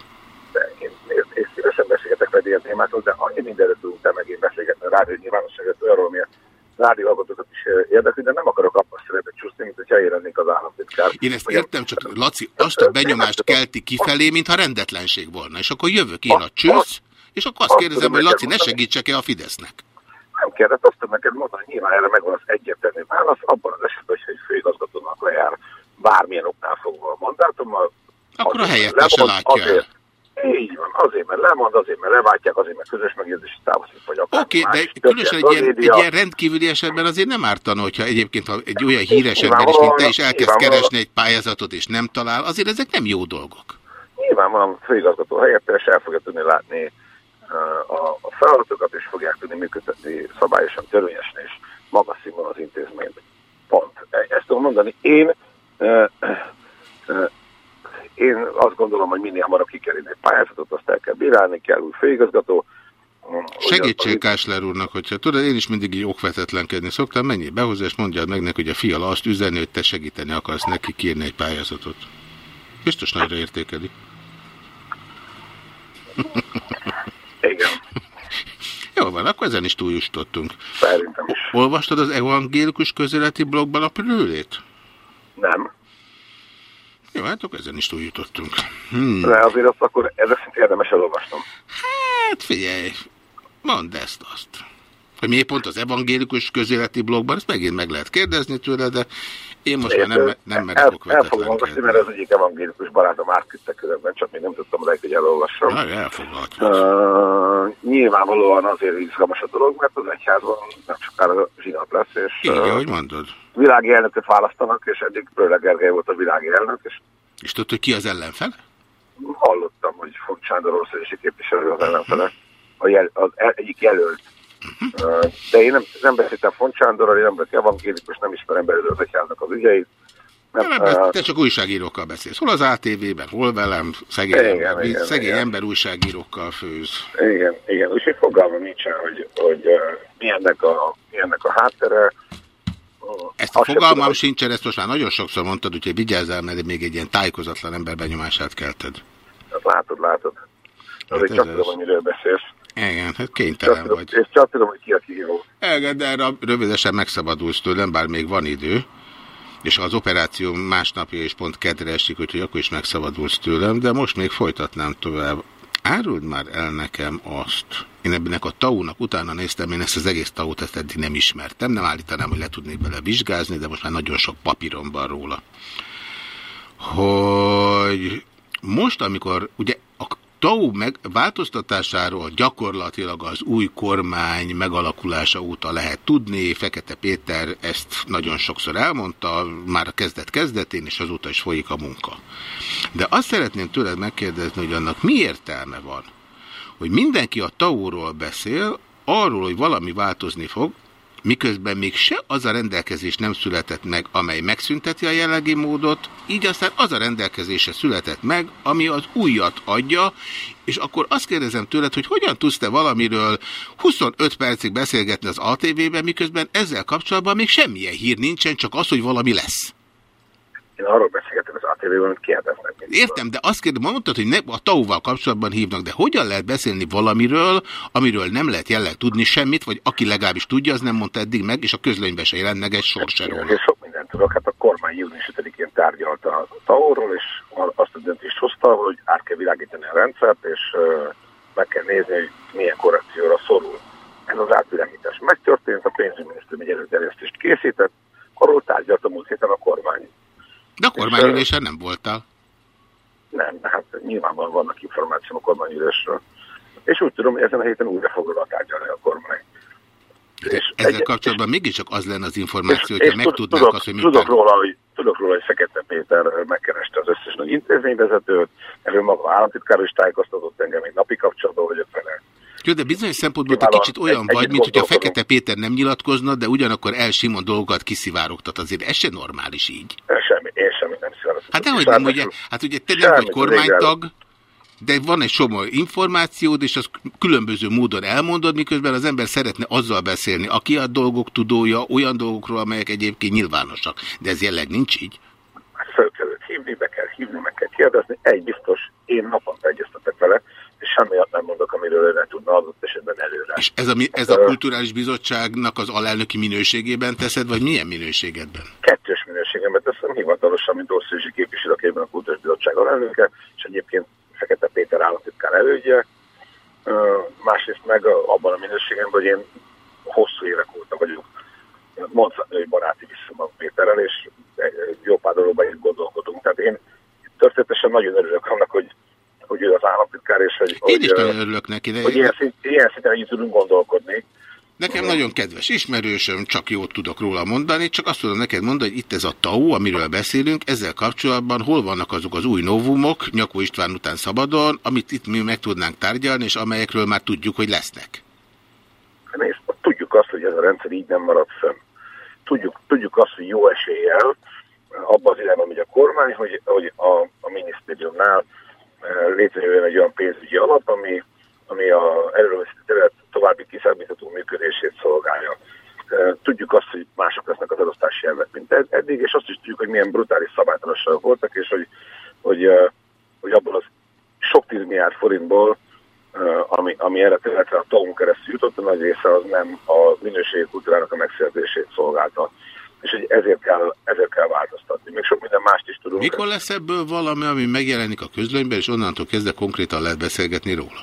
De én, én, én szívesen beszélgetek meg ilyen témákról, de annyi mindenről tudunk te meg én beszélgetni a rádió nyilvánosságot olyanról, ami a rádióalkotókat is érdekli, de nem akarok abban szerepet csúszni, mint hogyha én lennék az államtitkár. Én ezt értem, csak Laci, azt a benyomást kelti kifelé, mintha rendetlenség volna, és akkor jövök én a csősz, és akkor azt kérdezem, hogy Laci, ne segítsek-e a Fidesznek? nem kellett azt neked mondani, nyilván erre megvan az egyértelmű válasz, abban az esetben, hogy főigazgatónak lejár bármilyen oknál fogva a mandátummal. Akkor a helyettese látja azért, Így van, azért, mert lemond, azért, mert leváltják, azért, mert közös megérzési távozik, vagy akár Oké, okay, de különösen egy ilyen, egy ilyen rendkívüli esetben azért nem ártana, hogyha egyébként ha egy olyan híres ember is, mint te is elkezd keresni egy pályázatot, és nem talál, azért ezek nem jó dolgok. Nyilván főigazgató helyettes el fogja tudni látni a, a feladatokat, és fogják tudni működtetni szabályosan, törvényesen és magas színvonal az intézményt. Pont. Ezt tudom mondani. Én, e, e, én azt gondolom, hogy minél hamarabb ki kell egy pályázatot, azt el kell bírálni, kell új főigazgató. Segítség Kásler úrnak, hogyha tudod, én is mindig így okvetetlenkedni szoktam, mennyi behozni, és mondjad meg neki, hogy a fiala azt üzenni, hogy te segíteni akarsz neki kérni egy pályázatot. Biztos nagyra értékeli. Igen. Jó van, akkor ezen is túljustottunk. Szerintem is. Olvastad az evangélikus közéleti blogban a prülőlét? Nem. Jó, hát akkor ezen is túljutottunk. Hmm. De azért azt akkor ezek szerint érdemes elolvasnom. Hát figyelj, mondd ezt azt. Hogy miért pont az evangélikus közéleti blogban, ezt megint meg lehet kérdezni tőle, de én most már nem, nem merek el, El fogom olvasni, mert az egyik evangélikus barátom átküldte különben, csak még nem tudtam rá, hogy elolvassam. Na, elfogadhatod. Uh, nyilvánvalóan azért izgalmas a dolog, mert az egyházban nem sokára zsinat lesz, és... Igen, uh, hogy mondod? Világi elnököt választanak, és eddig Pröle Gergely volt a világi elnök, és... És tudod, hogy ki az ellenfele? Hallottam, hogy Fog Sándor országosi képviselő az ellenfele. A jel, az el, egyik jelölt de én nem, nem beszéltem Font Sándorral, én nem beszéltem evangélikus, nem ismerem belőle az egyháznak az ügyeit. Nem, nem, uh, te csak újságírókkal beszélsz. Hol az ATV-ben, hol velem, szegény, igen, ember, igen, szegény igen. ember újságírókkal főz. Igen, igen, úgyhogy fogalmam nincsen, hogy, hogy uh, mi, ennek a, mi ennek a háttere. Ezt a fogalmam tudom, sincsen, ezt most már nagyon sokszor mondtad, úgyhogy vigyázzál, mert még egy ilyen tájékozatlan ember benyomását kelted. Hát látod, látod. Azért hát csak tudom, hogy miről beszélsz. Igen, hát kénytelen csak vagy. És csak tudom, hogy ki a kihívó. Igen, de erre rövidesen megszabadulsz tőlem, bár még van idő. És az operáció másnapja is pont kedre esik, úgyhogy akkor is megszabadulsz tőlem, de most még folytatnám tovább. Áruld már el nekem azt. Én ebbenek a taunak utána néztem, én ezt az egész taut ezt eddig nem ismertem. Nem állítanám, hogy le tudnék bele vizsgázni, de most már nagyon sok papírom van róla. Hogy most, amikor ugye TAU változtatásáról gyakorlatilag az új kormány megalakulása óta lehet tudni. Fekete Péter ezt nagyon sokszor elmondta, már a kezdet kezdetén, és azóta is folyik a munka. De azt szeretném tőled megkérdezni, hogy annak mi értelme van, hogy mindenki a TAU-ról beszél, arról, hogy valami változni fog, miközben még se az a rendelkezés nem született meg, amely megszünteti a jelenlegi módot, így aztán az a rendelkezése született meg, ami az újat adja, és akkor azt kérdezem tőled, hogy hogyan tudsz te valamiről 25 percig beszélgetni az ATV-ben, miközben ezzel kapcsolatban még semmilyen hír nincsen, csak az, hogy valami lesz. Én arról beszélgetem az ATV-ben, amit kérdeznek. Értem, de azt kérdem, mondtad, hogy ne, a TAU-val kapcsolatban hívnak, de hogyan lehet beszélni valamiről, amiről nem lehet jelleg tudni semmit, vagy aki legalábbis tudja, az nem mondta eddig meg, és a közlönybe se jelent meg egy sor se róla. Sok mindent tudok, hát a kormány június 5-én tárgyalta a TAO-ról, és azt a döntést hozta, hogy át kell világítani a rendszert, és meg kell nézni, hogy milyen korrekcióra szorul. Ez az átvilágítás megtörtént, a pénzügyminisztérium egy előterjesztést készített, arról tárgyalta múlt héten a kormány. De a kormányülésen nem voltál? Nem, hát nyilvánvalóan vannak információk a kormányülésről. És úgy tudom, hogy ezen a héten újra fog róla tárgyalni a kormány. És ezzel egy, kapcsolatban mégiscsak az lenne az információ, hogyha megtudnánk azt, hogy tudok róla, hogy tudok róla, hogy Fekete Péter megkereste az összes nagy intézményvezetőt, erről maga államtitkár is tájékoztatott engem, egy napi kapcsolatban vagyok vele. Jó, de bizonyos szempontból te kicsit olyan egy, vagy, mint hogyha Fekete Péter nem nyilatkozna, de ugyanakkor El Simon dolgokat kiszivárogtat. Azért ez se normális így. Semmi, én semmi nem szivárogtatok. Hát nehogy nem, ugye, hát ugye te nem vagy kormánytag, de van egy somó információd, és az különböző módon elmondod, miközben az ember szeretne azzal beszélni, aki a dolgok tudója, olyan dolgokról, amelyek egyébként nyilvánosak. De ez jelleg nincs így? Hát fel kell hívni, be kell hívni, meg kell kérdezni. Egy biztos, én naponta egyeztetek vele, és semmiért nem mondok, amiről ő ne tudna adott esetben előre. És ez a, ez a kulturális bizottságnak az alelnöki minőségében teszed, vagy milyen minőségedben? Kettős minőségemben teszem, hivatalosan, mint országosi képviselőkében a kulturális bizottság alelnöke, és egyébként Fekete Péter államtitkár elődje, másrészt meg abban a minőségemben, hogy én hosszú évek óta vagyok mondhatni, baráti viszonyban Péterrel, és jó pár dologban is gondolkodunk. Tehát én történetesen nagyon örülök annak, hogy, hogy ő az államtitkár, és hogy, én is nagyon örülök neki. De hogy ilyen, szint, ilyen szinten együtt tudunk gondolkodni. Nekem nagyon kedves ismerősöm, csak jót tudok róla mondani, csak azt tudom neked mondani, hogy itt ez a TAU, amiről beszélünk, ezzel kapcsolatban hol vannak azok az új novumok, Nyakó István után szabadon, amit itt mi meg tudnánk tárgyalni, és amelyekről már tudjuk, hogy lesznek. Nézd, tudjuk azt, hogy ez a rendszer így nem marad fönn. Tudjuk, tudjuk azt, hogy jó eséllyel abban az irányban megy a kormány, hogy, hogy a, a minisztériumnál eh, létrejön egy olyan pénzügyi alap, ami, ami a terület további kiszámítható működését szolgálja. Tudjuk azt, hogy mások lesznek az elosztási elvek, mint eddig, és azt is tudjuk, hogy milyen brutális szabálytalanságok voltak, és hogy, hogy, hogy abból az sok tízmilliárd forintból, ami, ami erre területre a TAUN keresztül jutott, a nagy része az nem a minőségi kultúrának a megszerzését szolgálta. És hogy ezért kell, ezért kell változtatni. Még sok minden mást is tudunk. Mikor lesz ebből valami, ami megjelenik a közlönyben, és onnantól kezdve konkrétan lehet beszélgetni róla?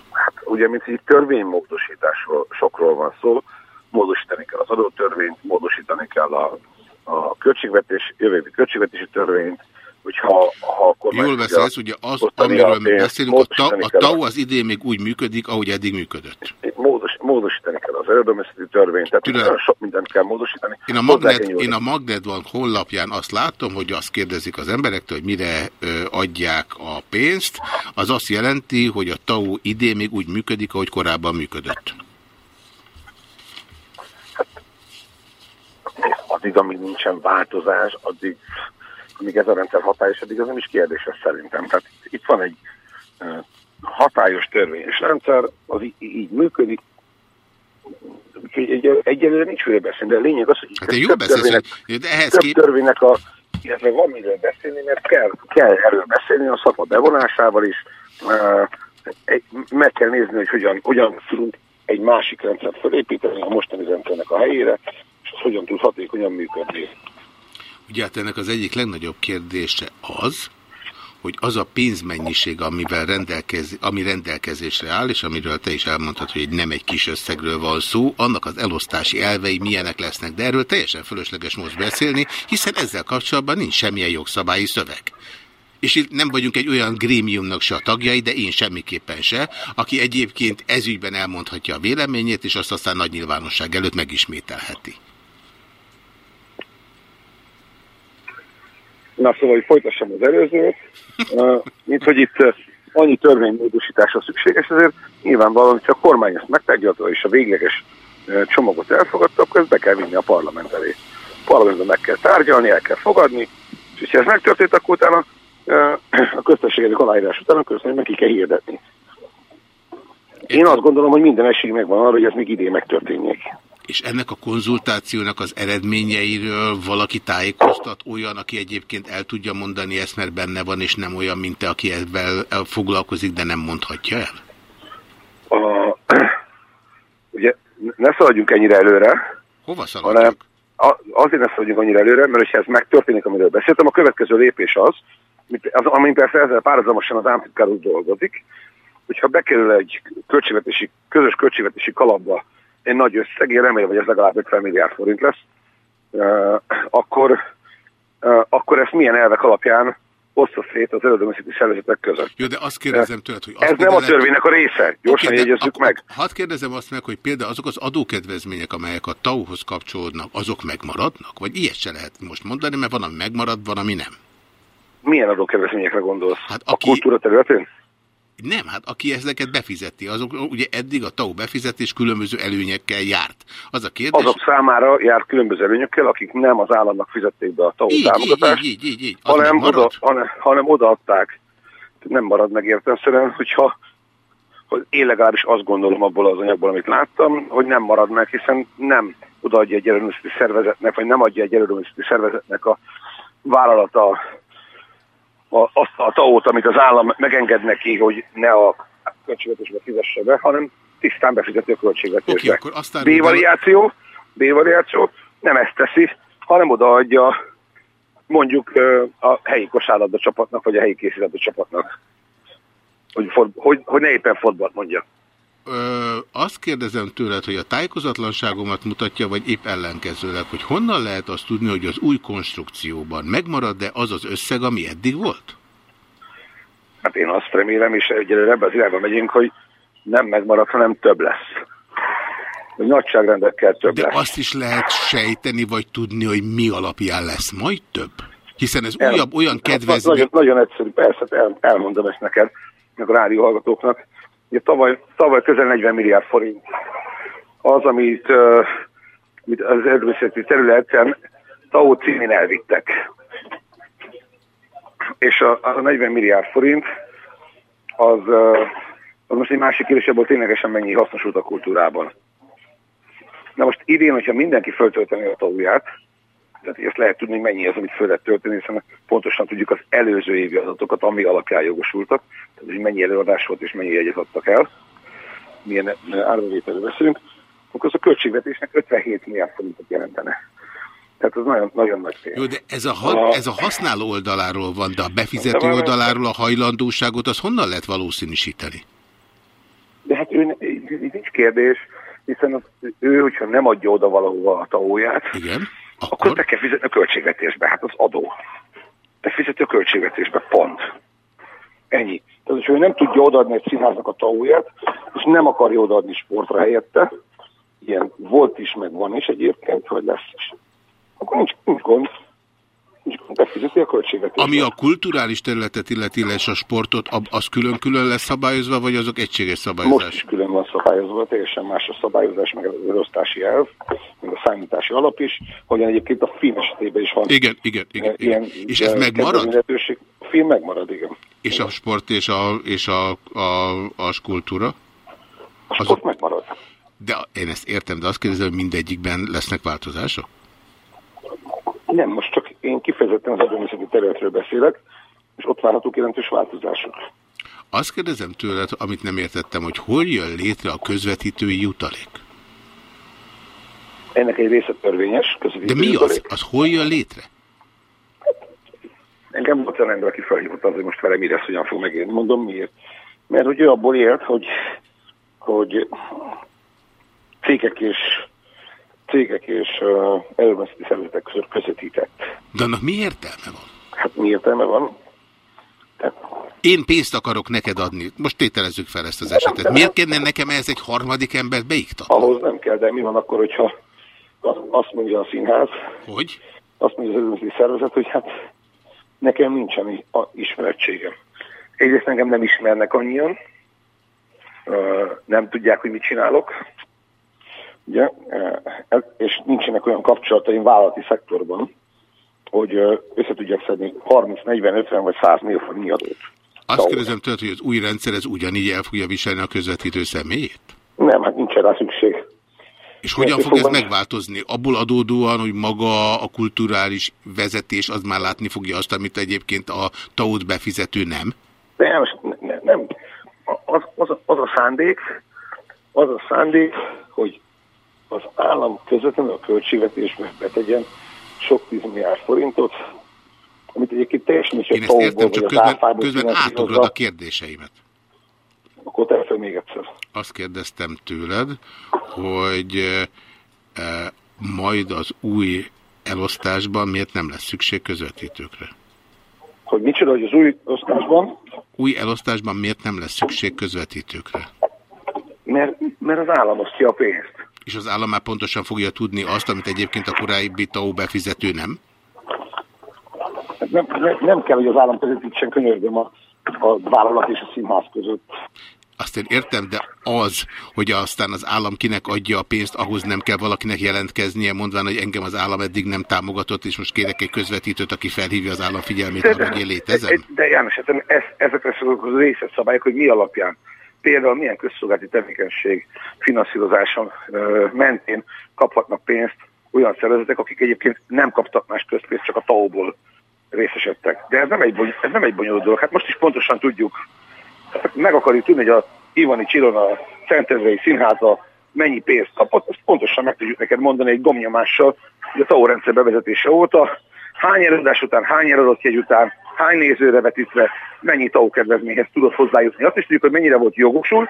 Ugye, mint egy törvénymódosításról sokról van szó, módosítani kell az adótörvényt, módosítani kell a, a költségvetés, jövőbbi költségvetési törvényt, hogyha ha akkor Jól beszélsz, ugye az, amiről mi beszélünk, a, ta, a TAU az idén még úgy működik, ahogy eddig működött. Módos, módosítani kell az elődomeszteti törvényt, tehát Tudom, sok mindent kell módosítani. Én a, Magnet, én a Magnetbank honlapján azt látom, hogy azt kérdezik az emberektől, hogy mire ö, adják a pénzt, az azt jelenti, hogy a TAU idén még úgy működik, ahogy korábban működött. Hát, addig, amíg nincsen változás, addig amíg ez a rendszer hatályos, addig az nem is kérdéses szerintem. Tehát itt van egy hatályos törvényes rendszer, az így, így működik, egy, egyelőre nincs miről beszélni, de a lényeg az, hogy hát több, törvénynek, ehhez több kép... törvénynek a, illetve van miről beszélni, mert kell, kell erről beszélni a szakma bevonásával is, meg kell nézni, hogy hogyan, hogyan tudunk egy másik rendszert felépíteni a mostani rendszernek a helyére, és hogyan tud hatékonyan működni. Ugye hát ennek az egyik legnagyobb kérdése az, hogy az a pénzmennyiség, amivel rendelkez, ami rendelkezésre áll, és amiről te is elmondtad, hogy nem egy kis összegről van szó, annak az elosztási elvei milyenek lesznek. De erről teljesen fölösleges most beszélni, hiszen ezzel kapcsolatban nincs semmilyen jogszabályi szöveg. És itt nem vagyunk egy olyan grémiumnak se a tagjai, de én semmiképpen se, aki egyébként ezügyben elmondhatja a véleményét, és azt aztán nagy nyilvánosság előtt megismételheti. Na szóval, hogy folytassam az előzőt, mint hogy itt annyi törvénymódosításra szükséges, ezért nyilvánvalóan, hogyha a kormány ezt megtárgyalta, és a végleges csomagot elfogadta, akkor ezt be kell vinni a parlament elé. A parlamentben meg kell tárgyalni, el kell fogadni, és ha ez megtörtént, akkor utána a köztességedek aláírás után a köztességedek ki kell hirdetni. Én azt gondolom, hogy minden esély megvan arra, hogy ez még idén megtörténjék. És ennek a konzultációnak az eredményeiről valaki tájékoztat olyan, aki egyébként el tudja mondani ezt, mert benne van, és nem olyan, mint te, aki ebben foglalkozik, de nem mondhatja el? A, ugye ne szaladjunk ennyire előre. Hova szaladjunk? Hanem, azért lesz vagyunk annyira előre, mert ha ez megtörténik, amiről beszéltem, a következő lépés az, amin persze ezzel párhuzamosan az államtitkár dolgozik, hogyha bekerül egy költségvetési, közös költségvetési kalapba egy nagy összeg, én remélem, hogy ez legalább 50 milliárd forint lesz, akkor, akkor ezt milyen elvek alapján osztott szét az elődoműszíti szervezetek között. Jó, de azt kérdezem tőled, hogy... Ez nem a törvénynek a része. Gyorsan okay, jegyezzük meg. Hadd kérdezem azt meg, hogy például azok az adókedvezmények, amelyek a TAU-hoz kapcsolódnak, azok megmaradnak? Vagy ilyet se lehet most mondani, mert van, ami megmarad, van, ami nem. Milyen adókedvezményekre gondolsz? Hát aki... A kultúra területén? Nem, hát aki ezeket befizeti, azok ugye eddig a TAU befizetés különböző előnyekkel járt. Az a kérdés... Azok számára jár különböző előnyökkel, akik nem az államnak fizették be a TAU így, támogatást, így, így, így, így. hanem, oda, hanem, hanem odaadták. Nem marad meg értelmszerűen, hogyha hogy én legalábbis azt gondolom abból az anyagból, amit láttam, hogy nem marad meg, hiszen nem odaadja egy erőműszeti szervezetnek, vagy nem adja egy erőműszeti szervezetnek a vállalata a, azt a taót, amit az állam megenged neki, hogy ne a költségvetésbe fizesse be, hanem tisztán befizeti a költségvetésbe. Okay, B-variáció, B-variáció nem ezt teszi, hanem odaadja mondjuk a helyi kosárlabda csapatnak, vagy a helyi készített csapatnak. Hogy, hogy, hogy ne éppen fotbalt mondja. Ö, azt kérdezem tőled, hogy a tájékozatlanságomat mutatja, vagy épp ellenkezőleg, hogy honnan lehet azt tudni, hogy az új konstrukcióban megmarad-e az az összeg, ami eddig volt? Hát én azt remélem, és egyelőre ebben az irányba megyünk, hogy nem megmarad, hanem több lesz. Hogy nagyságrendekkel több De lesz. azt is lehet sejteni, vagy tudni, hogy mi alapján lesz majd több? Hiszen ez el, újabb olyan kedvezmény... Hát, nagyon, nagyon egyszerű, persze, el, elmondom ezt neked, meg a rádióhallgatóknak Ugye tavaly, tavaly közel 40 milliárd forint az, amit, uh, amit az erdőszeti területen TAO címén elvittek. És a, a 40 milliárd forint, az, uh, az most egy másik kérdés, ténylegesen mennyi hasznosult a kultúrában. Na most idén, hogyha mindenki föltölteni a tauját, tehát ezt lehet tudni, hogy mennyi az, amit föl lehet tölteni, hiszen pontosan tudjuk az előző évi adatokat, ami alapján jogosultak, tehát hogy mennyi előadás volt és mennyi jegyet adtak el, milyen árbevételről beszélünk, akkor az a költségvetésnek 57 milliárd forintot jelentene. Tehát az nagyon, nagyon nagy pénz. Jó, de ez a, ha, a, ez a használó oldaláról van, de a befizető de oldaláról a hajlandóságot, az honnan lehet valószínűsíteni? De hát ő, nincs kérdés, hiszen az, ő, hogyha nem adja oda valahova a taóját, Igen akkor, be kell fizetni a költségvetésbe, hát az adó. Te fizeti a költségvetésbe, pont. Ennyi. Tehát, hogyha ő nem tudja odaadni egy színháznak a taúját, és nem akarja odaadni sportra helyette, ilyen volt is, meg van is egyébként, hogy lesz is. Akkor nincs, nincs gond befizeti a költségvetést. Ami a kulturális területet illeti, és a sportot, az külön-külön lesz szabályozva, vagy azok egységes szabályozás? Most is külön van szabályozva, teljesen más a szabályozás, meg az elosztási elv, meg a számítási alap is, hogyan egyébként a film esetében is van. Igen, igen, igen. igen. És ez megmarad? A film megmarad, igen. És igen. a sport és a, és a, a, a kultúra? A sport Azok... megmarad. De én ezt értem, de azt kérdezem, hogy mindegyikben lesznek változások? Nem, most én kifejezetten az adóműszaki területről beszélek, és ott várhatók jelentős változások. Azt kérdezem tőled, amit nem értettem, hogy hol jön létre a közvetítői jutalék? Ennek egy része törvényes De mi jutalék. az? Az hol jön létre? Engem volt a rendben, aki felhívott az, hogy most vele mire hogyan fog megérni. Mondom miért. Mert hogy ő abból élt, hogy, hogy cégek és cégek és előmeszti szervezetek között közvetített. De annak mi értelme van? Hát mi értelme van? Tehát... Én pénzt akarok neked adni. Most tételezzük fel ezt az esetet. Nem, Miért kellene nekem ez egy harmadik embert beiktatni? Ahhoz nem kell, de mi van akkor, hogyha azt mondja a színház, hogy? Azt mondja az előmeszti szervezet, hogy hát nekem nincsen ismerettségem. Egyrészt engem nem ismernek annyian, nem tudják, hogy mit csinálok, Ugye, e, és nincsenek olyan kapcsolataim vállalati szektorban, hogy össze tudják szedni 30, 40, 50 vagy 100 millió forintnyi adót. Azt kérdezem tőled, hogy az új rendszer ez ugyanígy el fogja viselni a közvetítő személyét? Nem, hát nincs rá szükség. És hogyan fog ez megváltozni? Abból adódóan, hogy maga a kulturális vezetés az már látni fogja azt, amit egyébként a TAUT befizető nem? Nem, nem. nem. Az, az, az a szándék, az a szándék, hogy az állam közvetlenül a költségvetésbe betegyen sok 10 milliárd forintot, amit egyébként teljesen is Én ezt értem, csak közben, közben átugrod a kérdéseimet. Akkor te még egyszer. Azt kérdeztem tőled, hogy e, majd az új elosztásban miért nem lesz szükség közvetítőkre? Hogy micsoda, hogy az új elosztásban? Új elosztásban miért nem lesz szükség közvetítőkre? Mert, mert az állam osztja a pénzt. És az állam már pontosan fogja tudni azt, amit egyébként a korábbi TAO befizető nem? Nem, nem, nem kell, hogy az állam közvetítsen könyörgöm a, a vállalat és a színház között. Azt én értem, de az, hogy aztán az állam kinek adja a pénzt, ahhoz nem kell valakinek jelentkeznie, mondván, hogy engem az állam eddig nem támogatott, és most kérek egy közvetítőt, aki felhívja az állam figyelmét arra, hogy én létezem. De János, hát ez, ezek azok az részletszabályok, hogy mi alapján például milyen közszolgálati tevékenység finanszírozása mentén kaphatnak pénzt olyan szervezetek, akik egyébként nem kaptak más közpénzt, csak a TAO-ból részesedtek. De ez nem, egy, ez nem egy bonyolult dolog. Hát most is pontosan tudjuk, meg akarjuk tudni, hogy a Ivani Csirona Szentezrei Színháza mennyi pénzt kapott, azt pontosan meg tudjuk neked mondani egy gomnyomással, hogy a TAO rendszer bevezetése óta, hány előadás után, hány eladott jegy után, hány nézőre vetítve, mennyi TAO kedvezményhez tudott hozzájutni. Azt is tudjuk, hogy mennyire volt jogosul,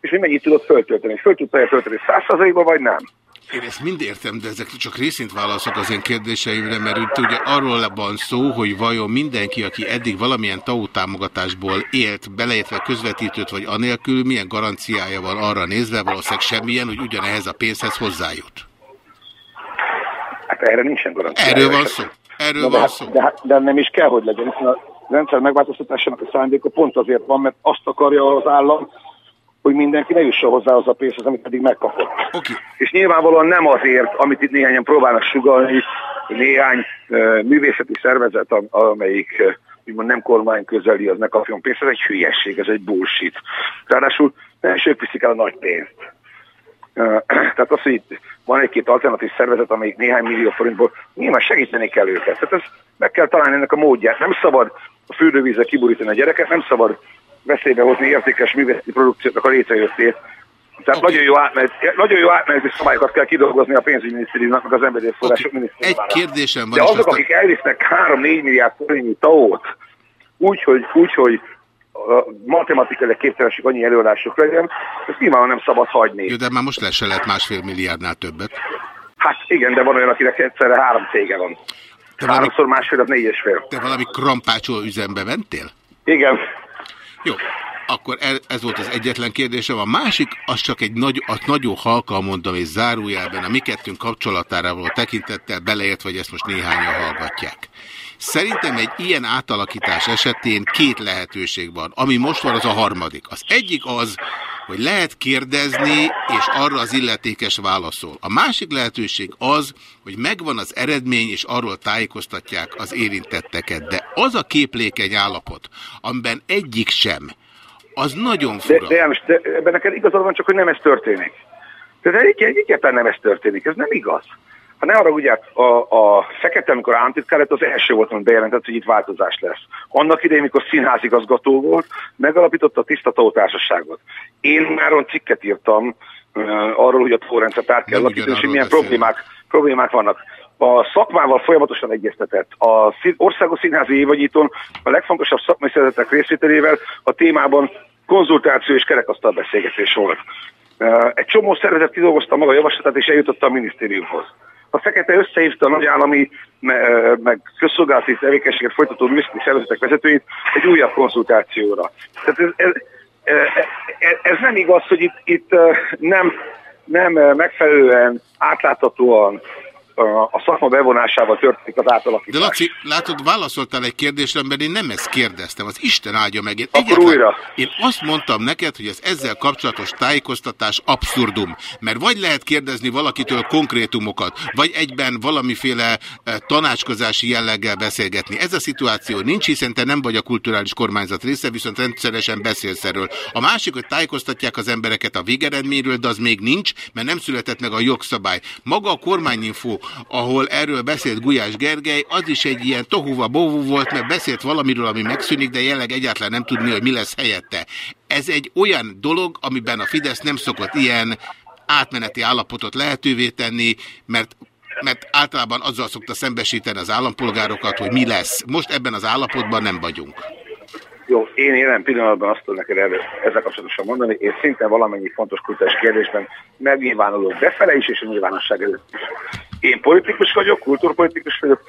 és hogy mennyit tudott föltölteni. Föl tudta-e tölteni 100%-ba, vagy nem? Én ezt mind értem, de ezek csak részint válaszok az én kérdéseimre, mert úgy ugye arról van szó, hogy vajon mindenki, aki eddig valamilyen TAU támogatásból élt, beleértve közvetítőt vagy anélkül, milyen garanciája van arra nézve, valószínűleg semmilyen, hogy ugyanehhez a pénzhez hozzájut. Hát erre nincsen garancia. Erről van szó. Erről van hát, szó. De, hát, de nem is kell, hogy legyen, hiszen a rendszer megváltoztatásának a szándéka pont azért van, mert azt akarja az állam, hogy mindenki ne jusson hozzá az a pénzhez, amit eddig megkapott. Okay. És nyilvánvalóan nem azért, amit itt néhányan próbálnak sugalni, néhány uh, művészeti szervezet, amelyik uh, úgymond nem kormány közeli, az ne kapjon pénzt, ez egy hülyesség, ez egy bullshit. Ráadásul nem is ők viszik el a nagy pénzt. Tehát az, hogy itt van egy-két alternatív szervezet, amelyik néhány millió forintból, nyilván segíteni kell őket. Tehát ez meg kell találni ennek a módját. Nem szabad a fürdővízzel kiburítani a gyereket, nem szabad veszélybe hozni értékes művészeti produkcióknak a létrejöttét. Tehát okay. nagyon, jó átmenet, nagyon jó átmeneti szabályokat kell kidolgozni a pénzügyminisztériumnak, meg az emberi források okay. minisztériumának. Egy kérdésem van. De azok, aztán... akik elvisznek 3-4 milliárd forintnyi taót, úgy, hogy, úgy, hogy matematikailag képtelenség annyi előadások legyen, ezt nyilván nem szabad hagyni. Jó, de már most lesz se lehet másfél milliárdnál többet. Hát igen, de van olyan, akinek egyszerre három cége van. Te Háromszor valami... másfél, négy és fél. Te valami krampácsol üzembe mentél? Igen. Jó, akkor ez volt az egyetlen kérdésem. A másik, az csak egy nagy, az nagyon halkan mondom, és zárójelben a mi kettőnk kapcsolatára való tekintettel beleért, vagy ezt most néhányan hallgatják. Szerintem egy ilyen átalakítás esetén két lehetőség van. Ami most van, az a harmadik. Az egyik az, hogy lehet kérdezni, és arra az illetékes válaszol. A másik lehetőség az, hogy megvan az eredmény, és arról tájékoztatják az érintetteket. De az a képlékeny állapot, amiben egyik sem, az nagyon fura. De, de, de ebben neked igazad van, csak hogy nem ez történik. Tehát egyébként nem ez történik, ez nem igaz. Hát ne arra ugye, a, a Fekete, amikor államtitkár lett, az első volt, amit bejelentett, hogy itt változás lesz. Annak idején, mikor színházigazgató volt, megalapította a Tisztató Társaságot. Én már olyan cikket írtam uh, arról, hogy a tórendszert át kell alakítani, és milyen problémák, problémák vannak. A szakmával folyamatosan egyeztetett. A Országos Színházi Évegyítón a legfontosabb szakmai szervezetek részvételével a témában konzultáció és kerekasztal beszélgetés volt. Egy csomó szervezet kidolgozta maga a javaslatát, és eljutotta a minisztériumhoz. A Fekete összehívta a nagyállami, meg közszolgálati tevékenységet folytató műszaki szervezetek vezetőit egy újabb konzultációra. Tehát ez, ez, ez, ez nem igaz, hogy itt, itt nem, nem megfelelően átláthatóan a szakma bevonásával történik az átalakítás. De Laci, látod, válaszoltál egy kérdésre, mert én nem ezt kérdeztem, az Isten áldja meg. Én, Akkor újra. én azt mondtam neked, hogy az ezzel kapcsolatos tájékoztatás abszurdum, mert vagy lehet kérdezni valakitől konkrétumokat, vagy egyben valamiféle eh, tanácskozási jelleggel beszélgetni. Ez a szituáció nincs, hiszen te nem vagy a kulturális kormányzat része, viszont rendszeresen beszélsz erről. A másik, hogy tájékoztatják az embereket a végeredményről, de az még nincs, mert nem született meg a jogszabály. Maga a kormányinfo ahol erről beszélt Gulyás Gergely, az is egy ilyen tohuva bóvú volt, mert beszélt valamiről, ami megszűnik, de jelenleg egyáltalán nem tudni, hogy mi lesz helyette. Ez egy olyan dolog, amiben a Fidesz nem szokott ilyen átmeneti állapotot lehetővé tenni, mert mert általában azzal szokta szembesíteni az állampolgárokat, hogy mi lesz. Most ebben az állapotban nem vagyunk. Jó, én jelen pillanatban azt tudom neked ezzel kapcsolatosan mondani, én szinte valamennyi fontos kultúrás kérdésben megnyilvánulok befele is, és a nyilvánosság előtt. Én politikus vagyok, kultúrpolitikus vagyok,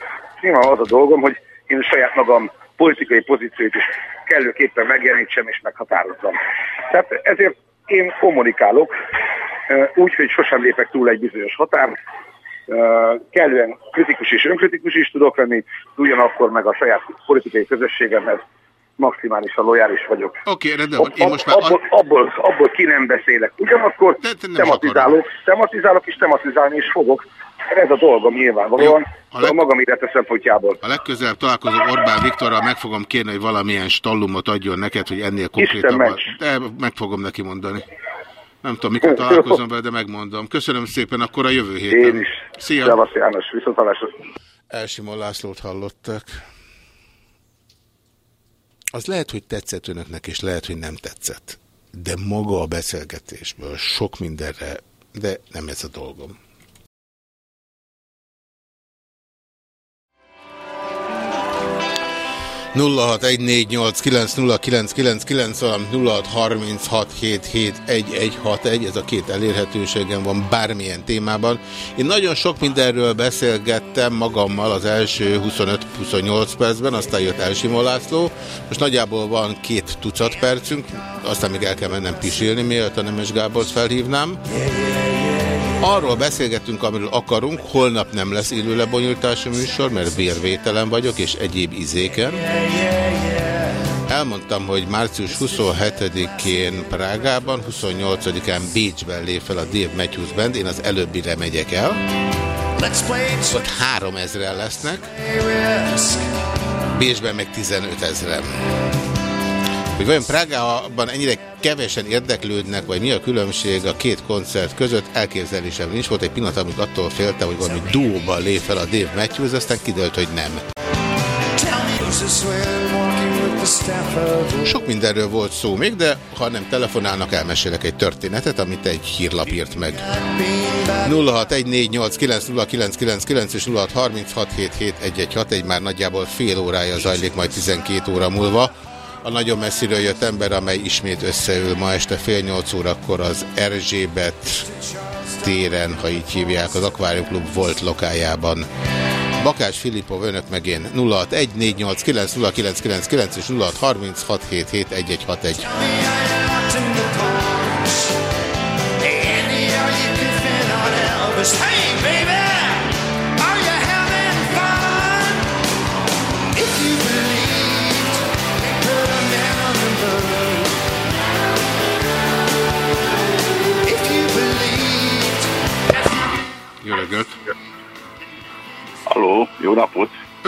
nyilván az a dolgom, hogy én saját magam politikai pozíciót is kellőképpen megjelenítsem és meghatározzam. Tehát ezért én kommunikálok, úgy, hogy sosem lépek túl egy bizonyos határ, kellően kritikus és önkritikus is tudok lenni, ugyanakkor meg a saját politikai közösségemhez maximálisan lojális vagyok. Oké, okay, rendben van. Én most már... Abból, abból, abból ki nem beszélek. Ugyanakkor de, de tematizálok, tematizálok és tematizálni is fogok. Ez a dolgom nyilvánvalóan, a, leg... a magam élete szempontjából. A legközelebb találkozó Orbán Viktorral meg fogom kérni, hogy valamilyen stallumot adjon neked, hogy ennél konkrétabban... De meg fogom neki mondani. Nem tudom, mikor találkozom vele, de megmondom. Köszönöm szépen, akkor a jövő héten. Én is. Szia! Szevasz János, viszontalásra. Elsimon Lászlót hallottak. Az lehet, hogy tetszett önöknek, és lehet, hogy nem tetszett. De maga a beszélgetésből sok mindenre, de nem ez a dolgom. 0614890999, valam 0636771161, ez a két elérhetőségem van bármilyen témában. Én nagyon sok mindenről beszélgettem magammal az első 25-28 percben, aztán jött Elsimó László. Most nagyjából van két tucat percünk, aztán még el kell mennem pisilni, mielőtt a Nemes Gábort felhívnám. Arról beszélgetünk, amiről akarunk, holnap nem lesz élő lebonyolítási műsor, mert vérvételen vagyok, és egyéb izéken. Elmondtam, hogy március 27-én Prágában, 28-án Bécsben lép fel a Dave Matthews Band, én az előbbire megyek el. Ott 3000-en lesznek, Bécsben meg 15 ezeren. Hogy vajon Prágában ennyire kevesen érdeklődnek, vagy mi a különbség a két koncert között, elképzelésem nincs. Volt egy pillanat, amikor attól féltem, hogy valami duóban lép fel a Dave Matthews, aztán kidőlt, hogy nem. Sok mindenről volt szó még, de ha nem telefonálnak, elmesélek egy történetet, amit egy hírlap írt meg. 0614890999 és 0636771161 már nagyjából fél órája zajlik, majd 12 óra múlva a nagyon messziről jött ember, amely ismét összeül ma este fél nyolc órakor az Erzsébet téren, ha így hívják, az Aquarium Club volt lokájában. Bakás Filipov, önök meg én 0614890999 és 0636771161.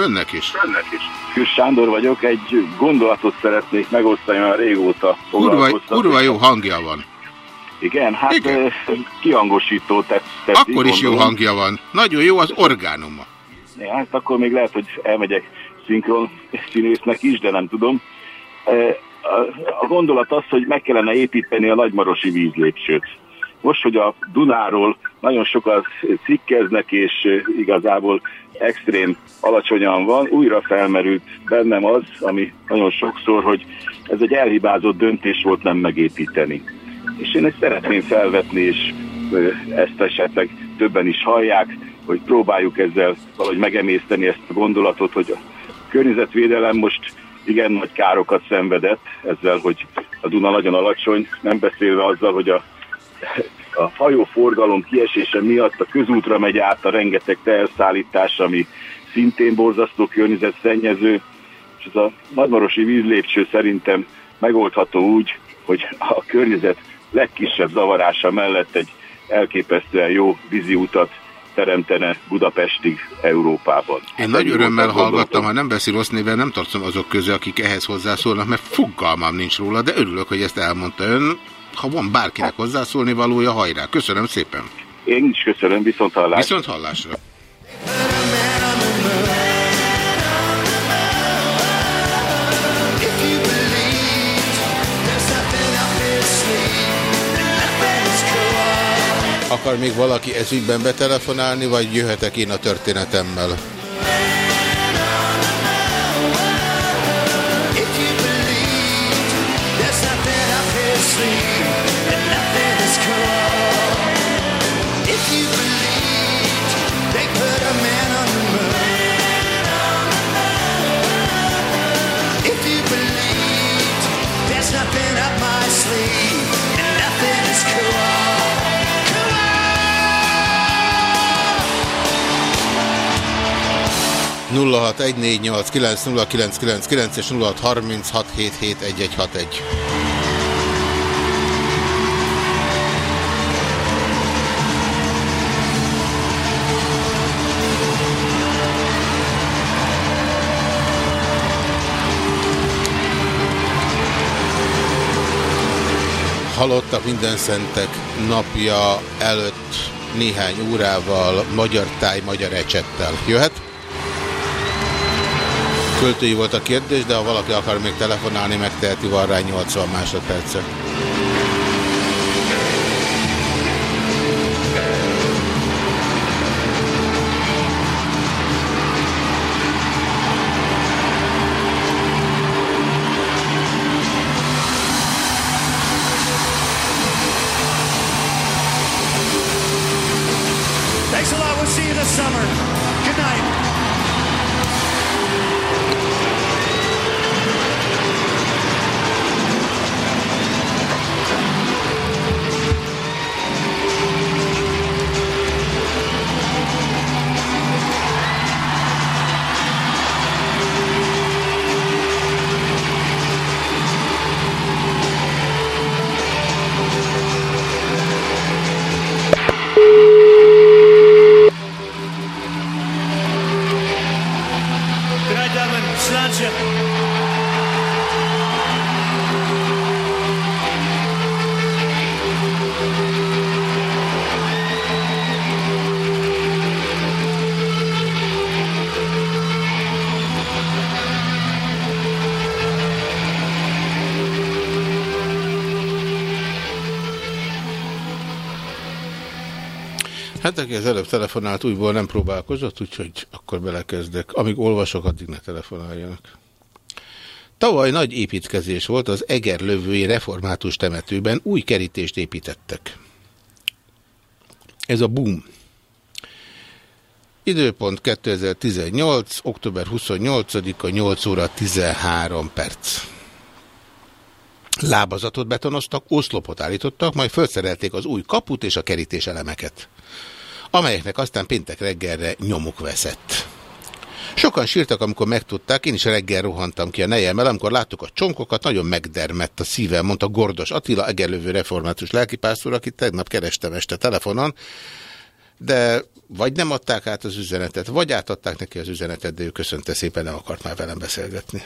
Önnek is. Önnek is. Küss Sándor vagyok, egy gondolatot szeretnék megosztani, olyan régóta kurva, kurva jó hangja van. Igen, hát Igen. kihangosító tett. Akkor is gondolom. jó hangja van. Nagyon jó az orgánuma. Ja, hát akkor még lehet, hogy elmegyek szinkron színésznek is, de nem tudom. A gondolat az, hogy meg kellene építeni a nagymarosi vízlépsőt. Most, hogy a Dunáról nagyon sokat cikkeznek, és igazából extrém alacsonyan van, újra felmerült bennem az, ami nagyon sokszor, hogy ez egy elhibázott döntés volt nem megépíteni. És én ezt szeretném felvetni, és ezt esetleg többen is hallják, hogy próbáljuk ezzel valahogy megemészteni ezt a gondolatot, hogy a környezetvédelem most igen nagy károkat szenvedett ezzel, hogy a Duna nagyon alacsony, nem beszélve azzal, hogy a a hajóforgalom kiesése miatt a közútra megy át a rengeteg teherszállítás, ami szintén borzasztó környezetszennyező, és ez a nagymarosi vízlépcső szerintem megoldható úgy, hogy a környezet legkisebb zavarása mellett egy elképesztően jó vízi utat teremtene Budapestig Európában. Én nagy örömmel hallgattam, ha nem beszél rossz néven, nem tartom azok közé, akik ehhez hozzászólnak, mert fogalmam nincs róla, de örülök, hogy ezt elmondta ön ha van bárkinek hozzászólni valója, hajrá. Köszönöm szépen. Én is köszönöm, viszont hallásra. Viszont hallásra. Akar még valaki ezügyben betelefonálni, vagy jöhetek én a történetemmel? 0614890999 és 0636771161. halottak minden szentek napja előtt néhány órával magyar táj, magyar ecsettel. Jöhet? Költői volt a kérdés, de ha valaki akar még telefonálni, megteheti, van rá 80 másodpercet. Hát aki az előbb telefonált, újból nem próbálkozott, úgyhogy akkor belekezdek. Amíg olvasok, addig ne telefonáljanak. Tavaly nagy építkezés volt az Egerlövői református temetőben, új kerítést építettek. Ez a boom. Időpont 2018. október 28-a 8 óra 13 perc. Lábazatot betonoztak, oszlopot állítottak, majd felszerelték az új kaput és a kerítés elemeket amelyeknek aztán péntek reggelre nyomuk veszett. Sokan sírtak, amikor megtudták, én is reggel rohantam ki a nejemmel, amikor láttuk a csonkokat, nagyon megdermett a szívem, mondta Gordos Attila, egerlövő református lelkipásztor, akit tegnap kerestem este telefonon, de vagy nem adták át az üzenetet, vagy átadták neki az üzenetet, de ő köszönte szépen, nem akart már velem beszélgetni.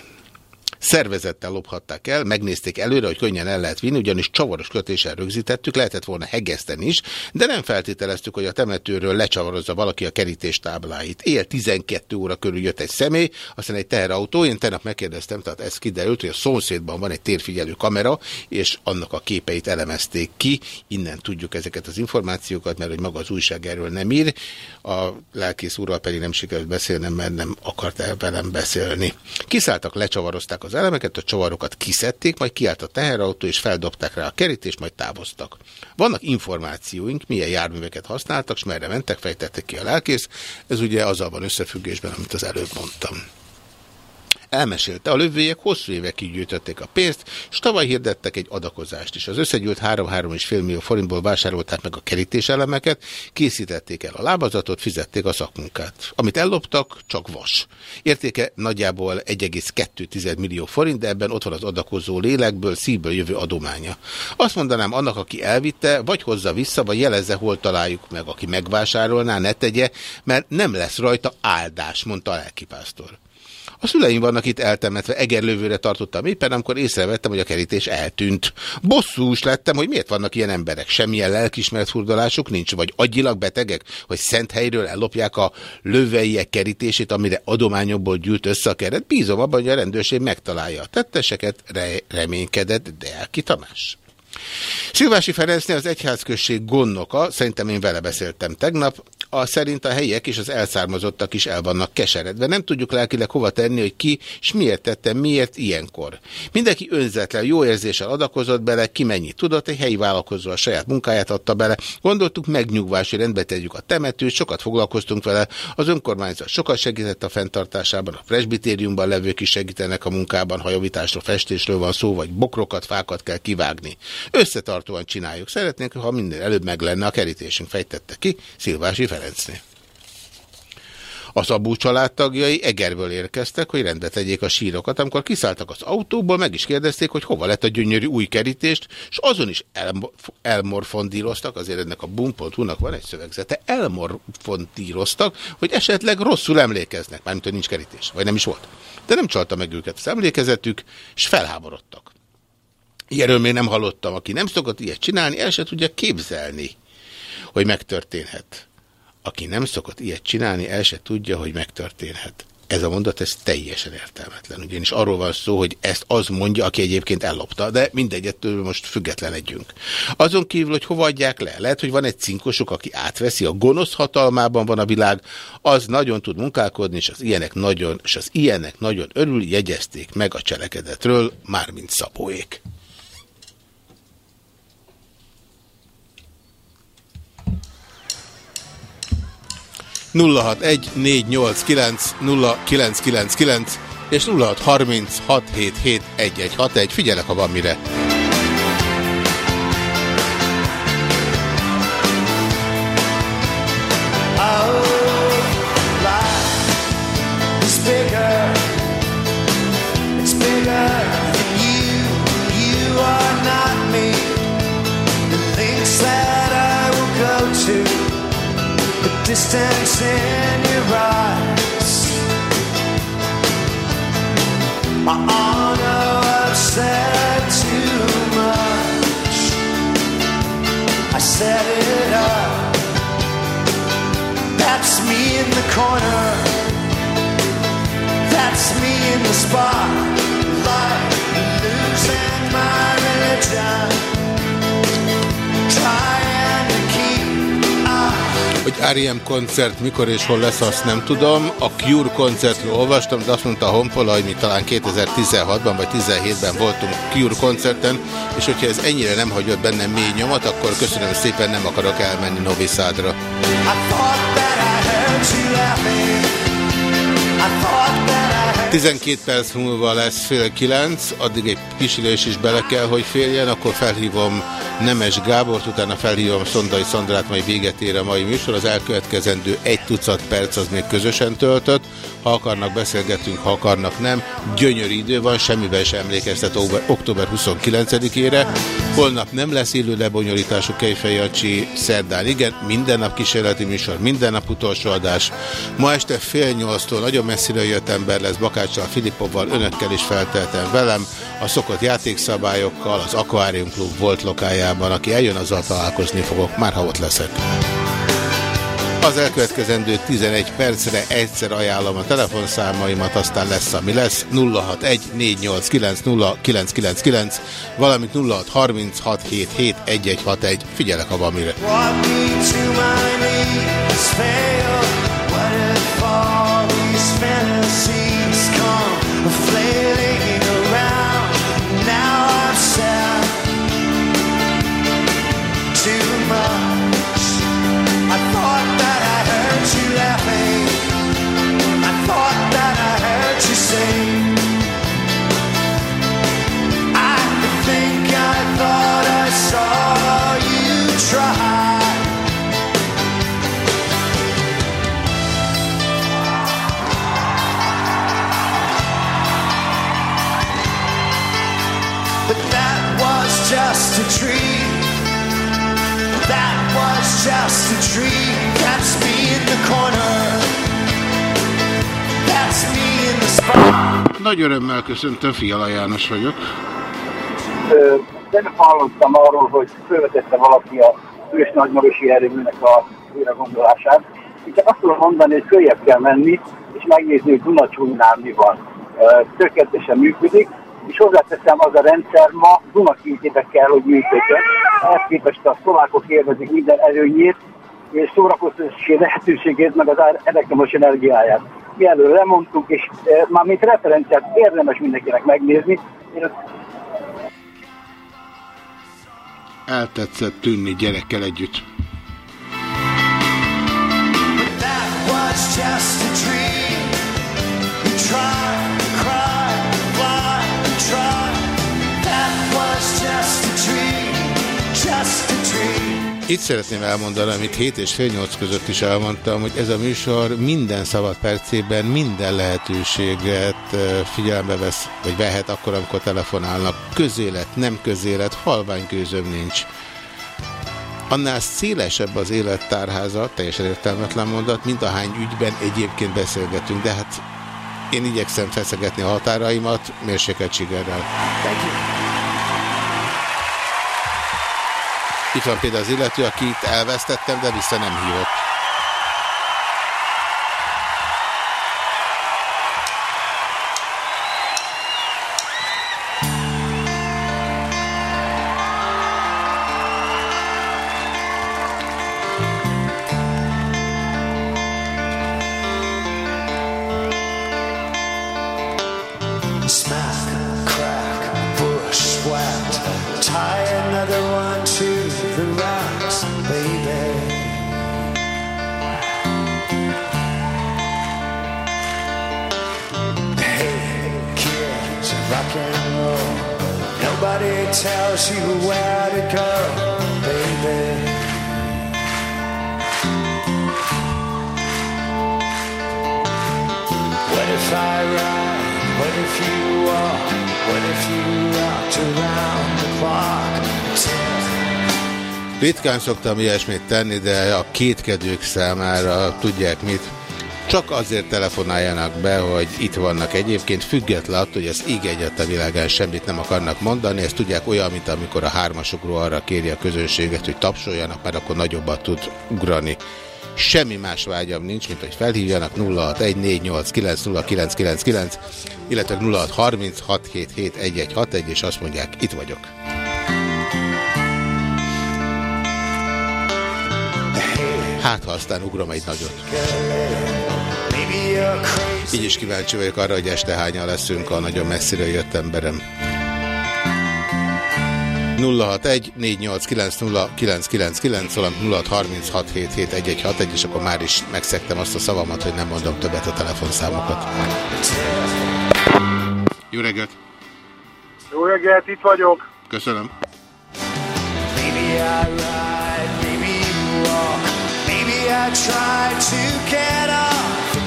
Szervezettel lophatták el, megnézték előre, hogy könnyen el lehet vinni, ugyanis csavaros kötéssel rögzítettük, lehetett volna hegeszteni is, de nem feltételeztük, hogy a temetőről lecsavarozza valaki a kerítés tábláit. Él 12 óra körül jött egy személy, aztán egy teherautó, én tegnap megkérdeztem, tehát ez kiderült, hogy a szomszédban van egy térfigyelő kamera, és annak a képeit elemezték ki, innen tudjuk ezeket az információkat, mert hogy maga az újság erről nem ír, a lelkész úrral pedig nem sikerült beszélnem, mert nem akart el velem beszélni. Kiszálltak, lecsavarozták az elemeket, a csavarokat kiszedték, majd kiállt a teherautó, és feldobták rá a kerítést, majd távoztak. Vannak információink, milyen járműveket használtak, és merre mentek, fejtettek ki a lelkész. Ez ugye azzal van összefüggésben, amit az előbb mondtam. Elmesélte, a lövőjek hosszú évekig gyűjtötték a pénzt, és tavaly hirdettek egy adakozást is. Az összegyűlt 3-3,5 millió forintból vásárolták meg a kerítéselemeket, készítették el a lábazatot, fizették a szakmunkát. Amit elloptak, csak vas. Értéke nagyjából 1,2 millió forint, de ebben ott van az adakozó lélekből, szívből jövő adománya. Azt mondanám annak, aki elvitte, vagy hozza vissza, vagy jelezze, hol találjuk meg, aki megvásárolná, ne tegye, mert nem lesz rajta áldás, mondta a lelkipásztor. A szüleim vannak itt eltemetve, egerlövőre tartottam éppen, amikor észrevettem, hogy a kerítés eltűnt. Bosszús lettem, hogy miért vannak ilyen emberek. Semmilyen lelkismert furdalásuk nincs, vagy agyilag betegek, hogy szent helyről ellopják a löveiek kerítését, amire adományokból gyűlt össze a keret. Bízom abban, hogy a rendőrség megtalálja a tetteseket, re reménykedett Deáki Tamás. Szilvási Ferencnél az egyházközség gondnoka, szerintem én vele beszéltem tegnap, a szerint a helyiek és az elszármazottak is el vannak keseredve. Nem tudjuk lelkileg hova tenni, hogy ki és miért tette, miért ilyenkor. Mindenki önzetlen, jó érzéssel adakozott bele, ki mennyit tudott, egy helyi vállalkozó a saját munkáját adta bele. Gondoltuk megnyugvási rendbe tegyük a temetőt, sokat foglalkoztunk vele, az önkormányzat sokat segített a fenntartásában, a presbitériumban levők is segítenek a munkában, ha javításról, festésről van szó, vagy bokrokat, fákat kell kivágni. Összetartóan csináljuk. Szeretnénk, ha minden előbb meg lenne a kerítésünk, fejtette ki Szilvási Ferencné. A Szabó családtagjai Egerből érkeztek, hogy rendbe tegyék a sírokat. Amikor kiszálltak az autóból, meg is kérdezték, hogy hova lett a gyönyörű új kerítést, és azon is elmorfondíroztak, azért ennek a boom.hu-nak van egy szövegzete, elmorfondíroztak, hogy esetleg rosszul emlékeznek, mármint, hogy nincs kerítés, vagy nem is volt. De nem csalta meg őket az emlékezetük, és felháborodtak. Ilyenről még nem hallottam. Aki nem szokott ilyet csinálni, el se tudja képzelni, hogy megtörténhet. Aki nem szokott ilyet csinálni, el se tudja, hogy megtörténhet. Ez a mondat, ez teljesen értelmetlen. Ugyanis arról van szó, hogy ezt az mondja, aki egyébként ellopta, de mindegyettől most függetlenedjünk. Azon kívül, hogy hova adják le, lehet, hogy van egy cinkosuk, aki átveszi, a gonosz hatalmában van a világ, az nagyon tud munkálkodni, és az ilyenek nagyon, és az ilyenek nagyon örül, jegyezték meg a cselekedetről, mármint Szabóék. 061-489-0999 és 0636771161. Figyelek, ha van mire. Distance in your eyes. Know I've said too much. I set it up. That's me in the corner. That's me in the spotlight, hogy R.E.M. koncert mikor és hol lesz, azt nem tudom. A Cure koncertről olvastam, de azt mondta a Honpola, hogy mi talán 2016-ban vagy 2017-ben voltunk Cure koncerten, és hogyha ez ennyire nem hagyott bennem mély nyomat, akkor köszönöm szépen, nem akarok elmenni Novi Szádra. I 12 perc múlva lesz fél kilenc, addig egy pisilés is bele kell, hogy férjen, akkor felhívom Nemes Gábort, utána felhívom Szondai Szandrát, majd véget ér a mai műsor. Az elkövetkezendő egy tucat perc az még közösen töltött. Ha akarnak, beszélgetünk, ha akarnak, nem. Gyönyörű idő van, semmiben sem emlékeztet október 29-ére. Holnap nem lesz élő lebonyolítású Kejfej Jacsi, szerdán igen, minden nap kísérleti műsor, minden nap utolsó adás. Ma este fél nyolctól nagyon messzire jött ember lesz, Bakáccsal, Filipovval, önökkel is felteltem velem, a szokott játékszabályokkal, az Aquarium Club volt lokájában, aki eljön, azzal találkozni fogok, már ha ott leszek. Az elkövetkezendő 11 percre egyszer ajánlom a telefonszámaimat, aztán lesz, ami lesz. 061 489 valamint 0636771161. Figyelek, ha van mire. Just a tree. That's me in the corner. That's me in the spot. Nagy örömmel köszöntöm, Fiala János vagyok. Nem hallottam arról, hogy fölvetette valaki a ős nagymarosi erőműnek a újra gondolását. Én csak azt tudom mondani, hogy följebb kell menni, és megnézni, hogy Dunacsúnynál mi van. Tökéletesen működik, és hozzáteszem, az a rendszer ma Dunakintébe kell, hogy működjön. Ehhez képest a szlovákok élvezik minden előnyét, és szórakoztatási lehetőségét, meg az elektromos energiáját. Mi előre lemondtunk, és e, már mint referenciát érdemes mindenkinek megnézni. Én Eltetszett tűnni gyerekkel együtt. was just a dream. We tried, Itt szeretném elmondani, amit 7 és fél 8 között is elmondtam, hogy ez a műsor minden szabad percében minden lehetőséget figyelembe vesz, vagy vehet akkor, amikor telefonálnak. Közélet, nem közélet, halvány gőzöm nincs. Annál szélesebb az élettárháza, teljesen értelmetlen mondat, mint ahány ügyben egyébként beszélgetünk, de hát én igyekszem feszegetni a határaimat mérsékeltséggel. Itt van például az illető, akit elvesztettem, de vissza nem hívott. If I ride? What if you walk? What if you rocked around the clock? Ritkán szoktam ilyesmit tenni, de a kétkedők számára tudják mit. Csak azért telefonáljanak be, hogy itt vannak egyébként, független attól, hogy az ég egyet a világán semmit nem akarnak mondani, ezt tudják olyan, mint amikor a hármasokról arra kéri a közönséget, hogy tapsoljanak, mert akkor nagyobbat tud ugrani. Semmi más vágyam nincs, mint hogy felhívjanak 0614890999, illetve 0636771161, és azt mondják, itt vagyok. Hát, ha aztán ugrom egy nagyot. Így is kíváncsi vagyok arra, hogy este hányan leszünk a nagyon messziről jött emberem. 061 489 valamint 0636771161, és akkor már is megszektem azt a szavamat, hogy nem mondom többet a telefonszámokat. Jó reggelt! Jó reggelt, itt vagyok. Köszönöm. Maybe I ride, maybe you walk. Maybe I try to get off.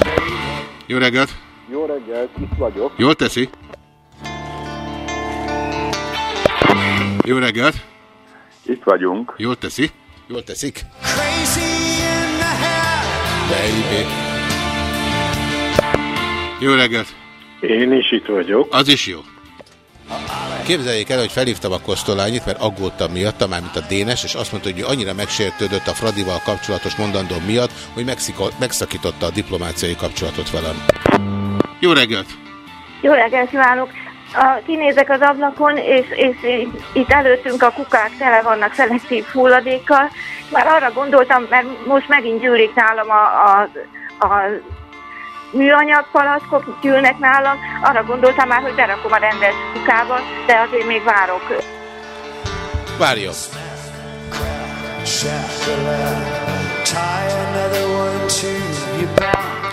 Jó reggelt! Jó reggelt, itt vagyok. Jól teszi? Jó reggelt! Itt vagyunk. Jól teszi? Jól teszik? Baby. Jó reggelt! Én is itt vagyok. Az is jó. Képzeljék el, hogy felhívtam a Kosztolányit, mert aggódtam miatta, mármint a Dénes, és azt mondta, hogy annyira megsértődött a Fradival kapcsolatos mondandó miatt, hogy megsziko- megszakította a diplomáciai kapcsolatot velem. Jó reggelt! Jó reggelt kívánok! A, kinézek az ablakon, és, és itt előttünk a kukák tele vannak szelektív hulladékkal. Már arra gondoltam, mert most megint gyűlik nálam a, a, a műanyag palackok gyűlnek nálam, arra gondoltam már, hogy berakom a rendes kukába, de azért még várok. Várjon!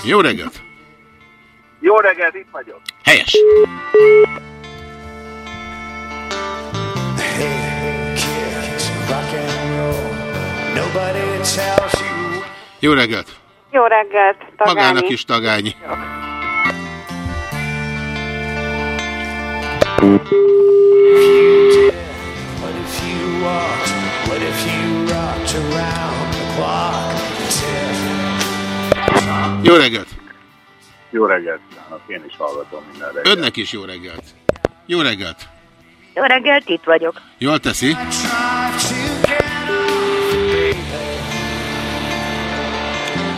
Jó reggelt! Jó reggelt, itt vagyok. Helyes! Jó reggelt! Jó reggelt, Magának is tagányi. Tell Jó reggelt! Jó reggelt kívánok, én is hallgatom minden reggelt. Önnek is jó reggelt! Jó reggelt! Jó reggelt, itt vagyok. Jól teszi?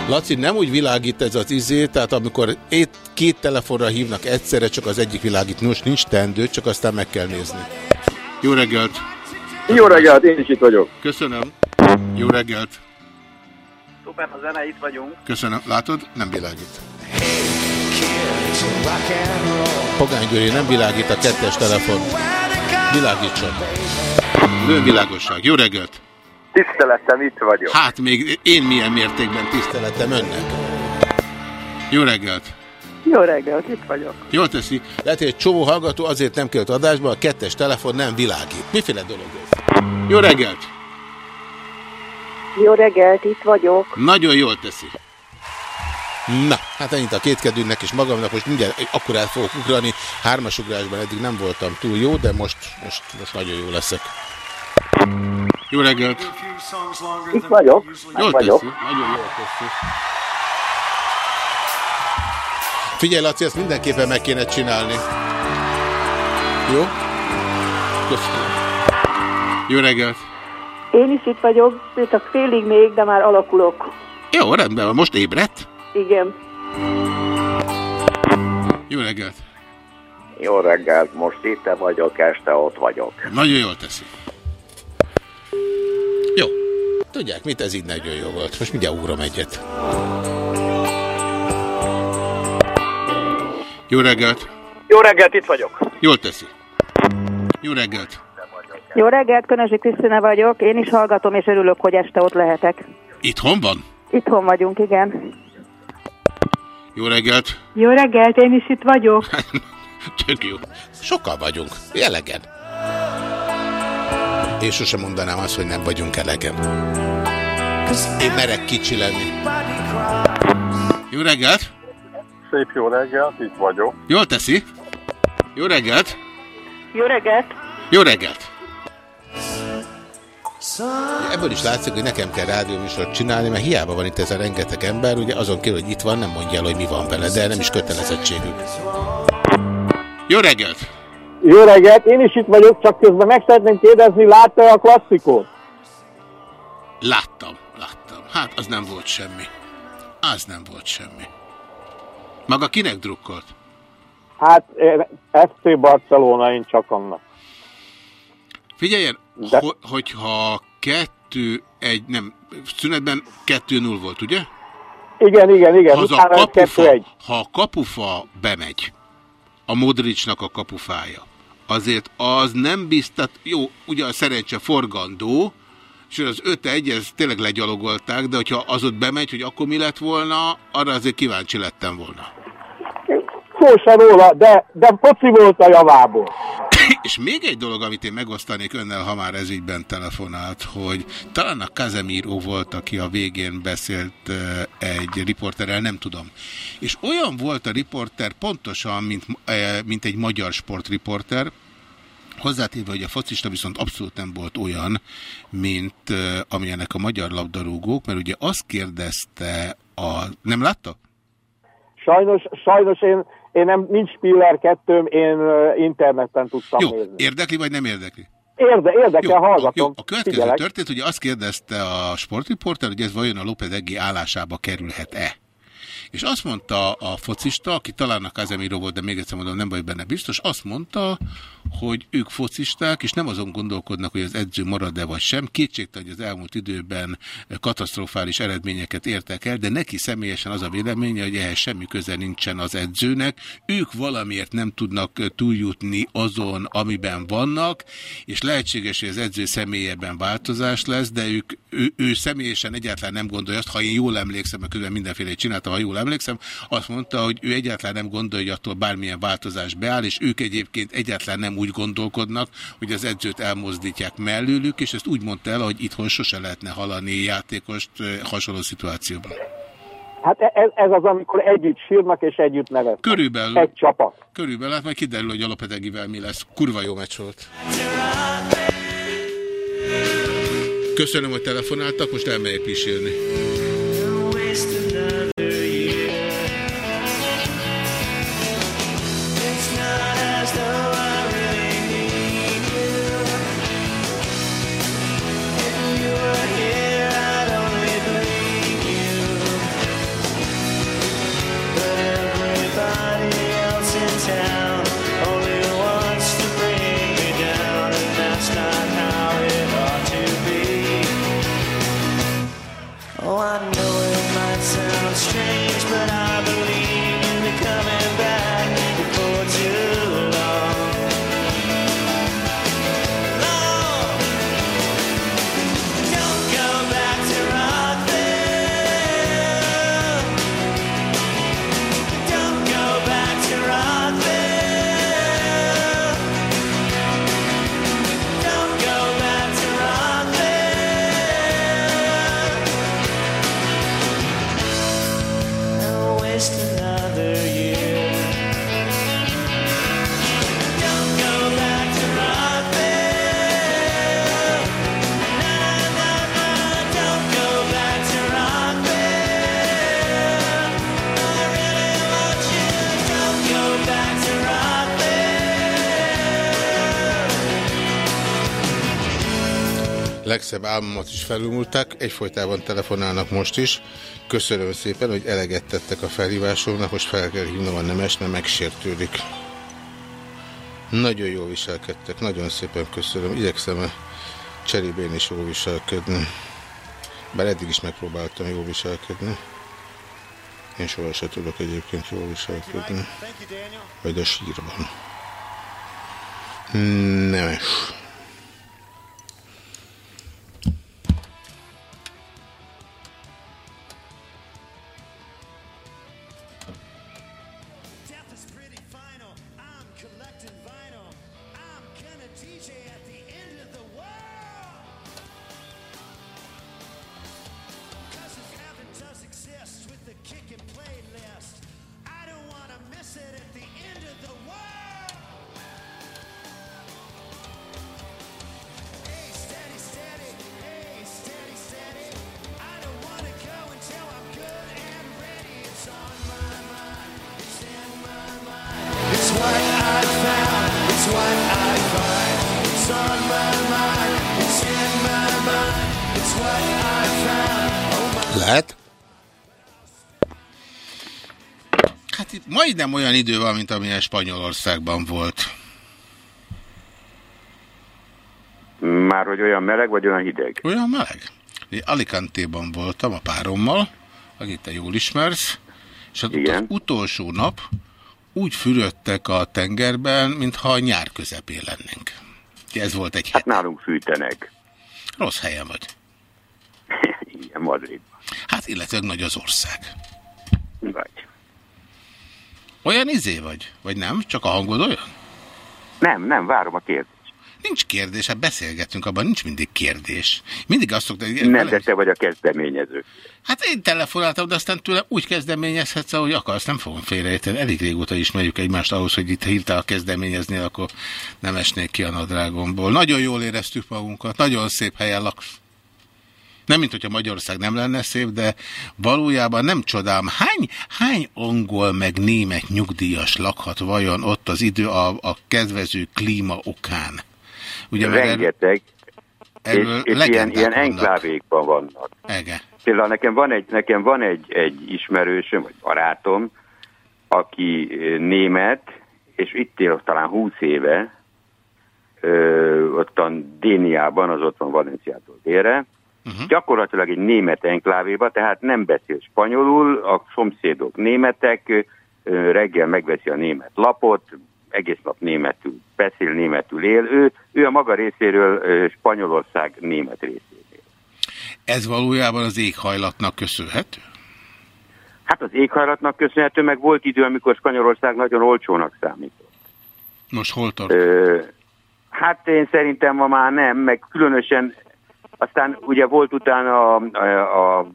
Laci, nem úgy világít ez az izé, tehát amikor két, két telefonra hívnak egyszerre, csak az egyik világít. Most nincs tendő, csak aztán meg kell nézni. Jó reggelt! Jó reggelt, én is itt vagyok. Köszönöm. Jó reggelt! Szuper, a zene, itt vagyunk. Köszönöm. Látod? Nem világít. Pogány Gyuri, nem világít a kettes telefon. Világítson. Lővilágosság. Jó reggelt! Tiszteletem, itt vagyok. Hát még én milyen mértékben tiszteletem önnek. Jó reggelt! Jó reggelt, itt vagyok. Jól teszi. Lehet, hogy egy csomó hallgató azért nem kellett adásba, a kettes telefon nem világít. Miféle dolog ez? Jó reggelt! Jó reggelt, itt vagyok. Nagyon jól teszi. Na, hát ennyit a kétkedőnek és magamnak, most mindjárt akkor el fogok ugrani. Hármas ugrásban eddig nem voltam túl jó, de most, most, most nagyon jó leszek. Jó reggelt! Itt vagyok. Jól vagyok. teszi, nagyon jól teszi. Figyelj, Laci, ezt mindenképpen meg kéne csinálni. Jó? Köszönöm. Jó reggelt! Én is itt vagyok, csak félig még, de már alakulok. Jó, rendben van. Most ébredt? Igen. Jó reggelt! Jó reggelt, most itt vagyok, este ott vagyok. Nagyon jól teszi. Jó. Tudják mit, ez így nagyon jó volt. Most mindjárt ugrom egyet. Jó reggelt! Jó reggelt, itt vagyok. Jól teszi. Jó reggelt! Jó reggelt, Könösi Krisztina vagyok. Én is hallgatom, és örülök, hogy este ott lehetek. Itthon van? Itthon vagyunk, igen. Jó reggelt! Jó reggelt, én is itt vagyok. Tök jó. Sokkal vagyunk. Elegen. Én sosem mondanám azt, hogy nem vagyunk elegen. Én merek kicsi lenni. Jó reggelt! Szép jó reggelt, itt vagyok. Jól teszi? Jó reggelt! Jó reggelt. Jó reggelt! Ebből is látszik, hogy nekem kell rádióműsort csinálni, mert hiába van itt ez a rengeteg ember, ugye azon kívül, hogy itt van, nem mondja el, hogy mi van vele, de nem is kötelezettségük. Jó reggelt! Jó reggelt, én is itt vagyok, csak közben meg szeretném kérdezni, látta a klasszikot? Láttam, láttam. Hát az nem volt semmi. Az nem volt semmi. Maga kinek drukkolt? Hát FC Barcelona, én csak annak. Figyeljen, De- ho hogyha kettő, egy, nem, szünetben 2-0 volt, ugye? Igen, igen, igen, Ha az a utána kapufa, 2-1. ha a kapufa bemegy, a Modricnak a kapufája, azért az nem biztat, jó, ugye a szerencse forgandó, és az 5-1, ez tényleg legyalogolták, de hogyha az ott bemegy, hogy akkor mi lett volna, arra azért kíváncsi lettem volna. Szó se róla, de, de foci volt a javából. És még egy dolog, amit én megosztanék önnel, ha már ezügyben telefonált, hogy talán a Kazemiro volt, aki a végén beszélt egy riporterrel, nem tudom. És olyan volt a riporter pontosan, mint, mint egy magyar sportriporter, Hozzátéve, hogy a focista viszont abszolút nem volt olyan, mint amilyenek a magyar labdarúgók, mert ugye azt kérdezte a... Nem látta? Sajnos, sajnos én, én nem, nincs Spiller kettőm, én interneten tudtam Jó, nézni. érdekli vagy nem érdekli? Érde, érdekel, hallgatom. Jó, a következő Figyelek. történt, hogy azt kérdezte a sportriporter, hogy ez vajon a Lopedegi állásába kerülhet-e. És azt mondta a focista, aki talán a Kazemiro volt, de még egyszer mondom, nem vagy benne biztos, azt mondta, hogy ők focisták, és nem azon gondolkodnak, hogy az edző marad-e vagy sem. Kétségtelen, hogy az elmúlt időben katasztrofális eredményeket értek el, de neki személyesen az a véleménye, hogy ehhez semmi köze nincsen az edzőnek. Ők valamiért nem tudnak túljutni azon, amiben vannak, és lehetséges, hogy az edző személyében változás lesz, de ők, ő, ő személyesen egyáltalán nem gondolja azt, ha én jól emlékszem, mert közben mindenféle csináltam, ha jól emlékszem, azt mondta, hogy ő egyáltalán nem gondolja, hogy attól bármilyen változás beáll, és ők egyébként egyáltalán nem úgy gondolkodnak, hogy az edzőt elmozdítják mellőlük, és ezt úgy mondta el, hogy itthon sose lehetne hallani játékost hasonló szituációban. Hát e- ez, ez az, amikor együtt sírnak és együtt nevetnek. Körülbelül. Egy csapat. Körülbelül, hát majd kiderül, hogy a Lopetegivel mi lesz. Kurva jó meccs volt. Köszönöm, hogy telefonáltak, most elmegyek pisilni. Legszebb álmomat is felülmúlták, egyfolytában telefonálnak most is. Köszönöm szépen, hogy eleget tettek a felhívásomnak, most fel kell hívnom a nemes, mert megsértődik. Nagyon jól viselkedtek, nagyon szépen köszönöm. Igyekszem a cserébe én is jól viselkedni. Bár eddig is megpróbáltam jól viselkedni. Én soha se tudok egyébként jól viselkedni. Vagy a sírban. Nemes. Lehet? Hát itt majdnem olyan idő van, mint amilyen Spanyolországban volt. Már hogy olyan meleg, vagy olyan hideg? Olyan meleg. Én Alicante-ban voltam a párommal, akit te jól ismersz, és az, az utolsó nap úgy fürödtek a tengerben, mintha a nyár közepén lennénk. Ez volt egy Hát nálunk fűtenek. Rossz helyen vagy. Igen, Madrid. Hát illetve nagy az ország. Vagy. Olyan izé vagy? Vagy nem? Csak a hangod olyan? Nem, nem, várom a kérdést. Nincs kérdés, hát beszélgetünk, abban nincs mindig kérdés. Mindig azt szokta... Nem, de te vagy a kezdeményező. Hát én telefonáltam, de aztán tőle úgy kezdeményezhetsz, ahogy akarsz, nem fogom félreérteni. Elég régóta ismerjük egymást ahhoz, hogy itt hirtelen kezdeményezni, akkor nem esnék ki a nadrágomból. Nagyon jól éreztük magunkat, nagyon szép helyen laksz. Nem, mint hogyha Magyarország nem lenne szép, de valójában nem csodám, hány, hány angol meg német nyugdíjas lakhat vajon ott az idő a, a kedvező klíma okán? Ugye, Rengeteg. erről és, és ilyen, ilyen enklávékban vannak. Ege. Például nekem van egy, nekem van egy, egy ismerősöm, vagy barátom, aki német, és itt él talán 20 éve, ö, ottan Déniában, az ott van Valenciától délre, uh-huh. gyakorlatilag egy német enklávéba, tehát nem beszél spanyolul, a szomszédok németek, reggel megveszi a német lapot, egész nap németül beszél, németül él. Ő, ő a maga részéről Spanyolország német rész. Ez valójában az éghajlatnak köszönhető? Hát az éghajlatnak köszönhető, meg volt idő, amikor Spanyolország nagyon olcsónak számított. Most hol tart? Ö, hát én szerintem ma már nem, meg különösen, aztán ugye volt utána a, a, a,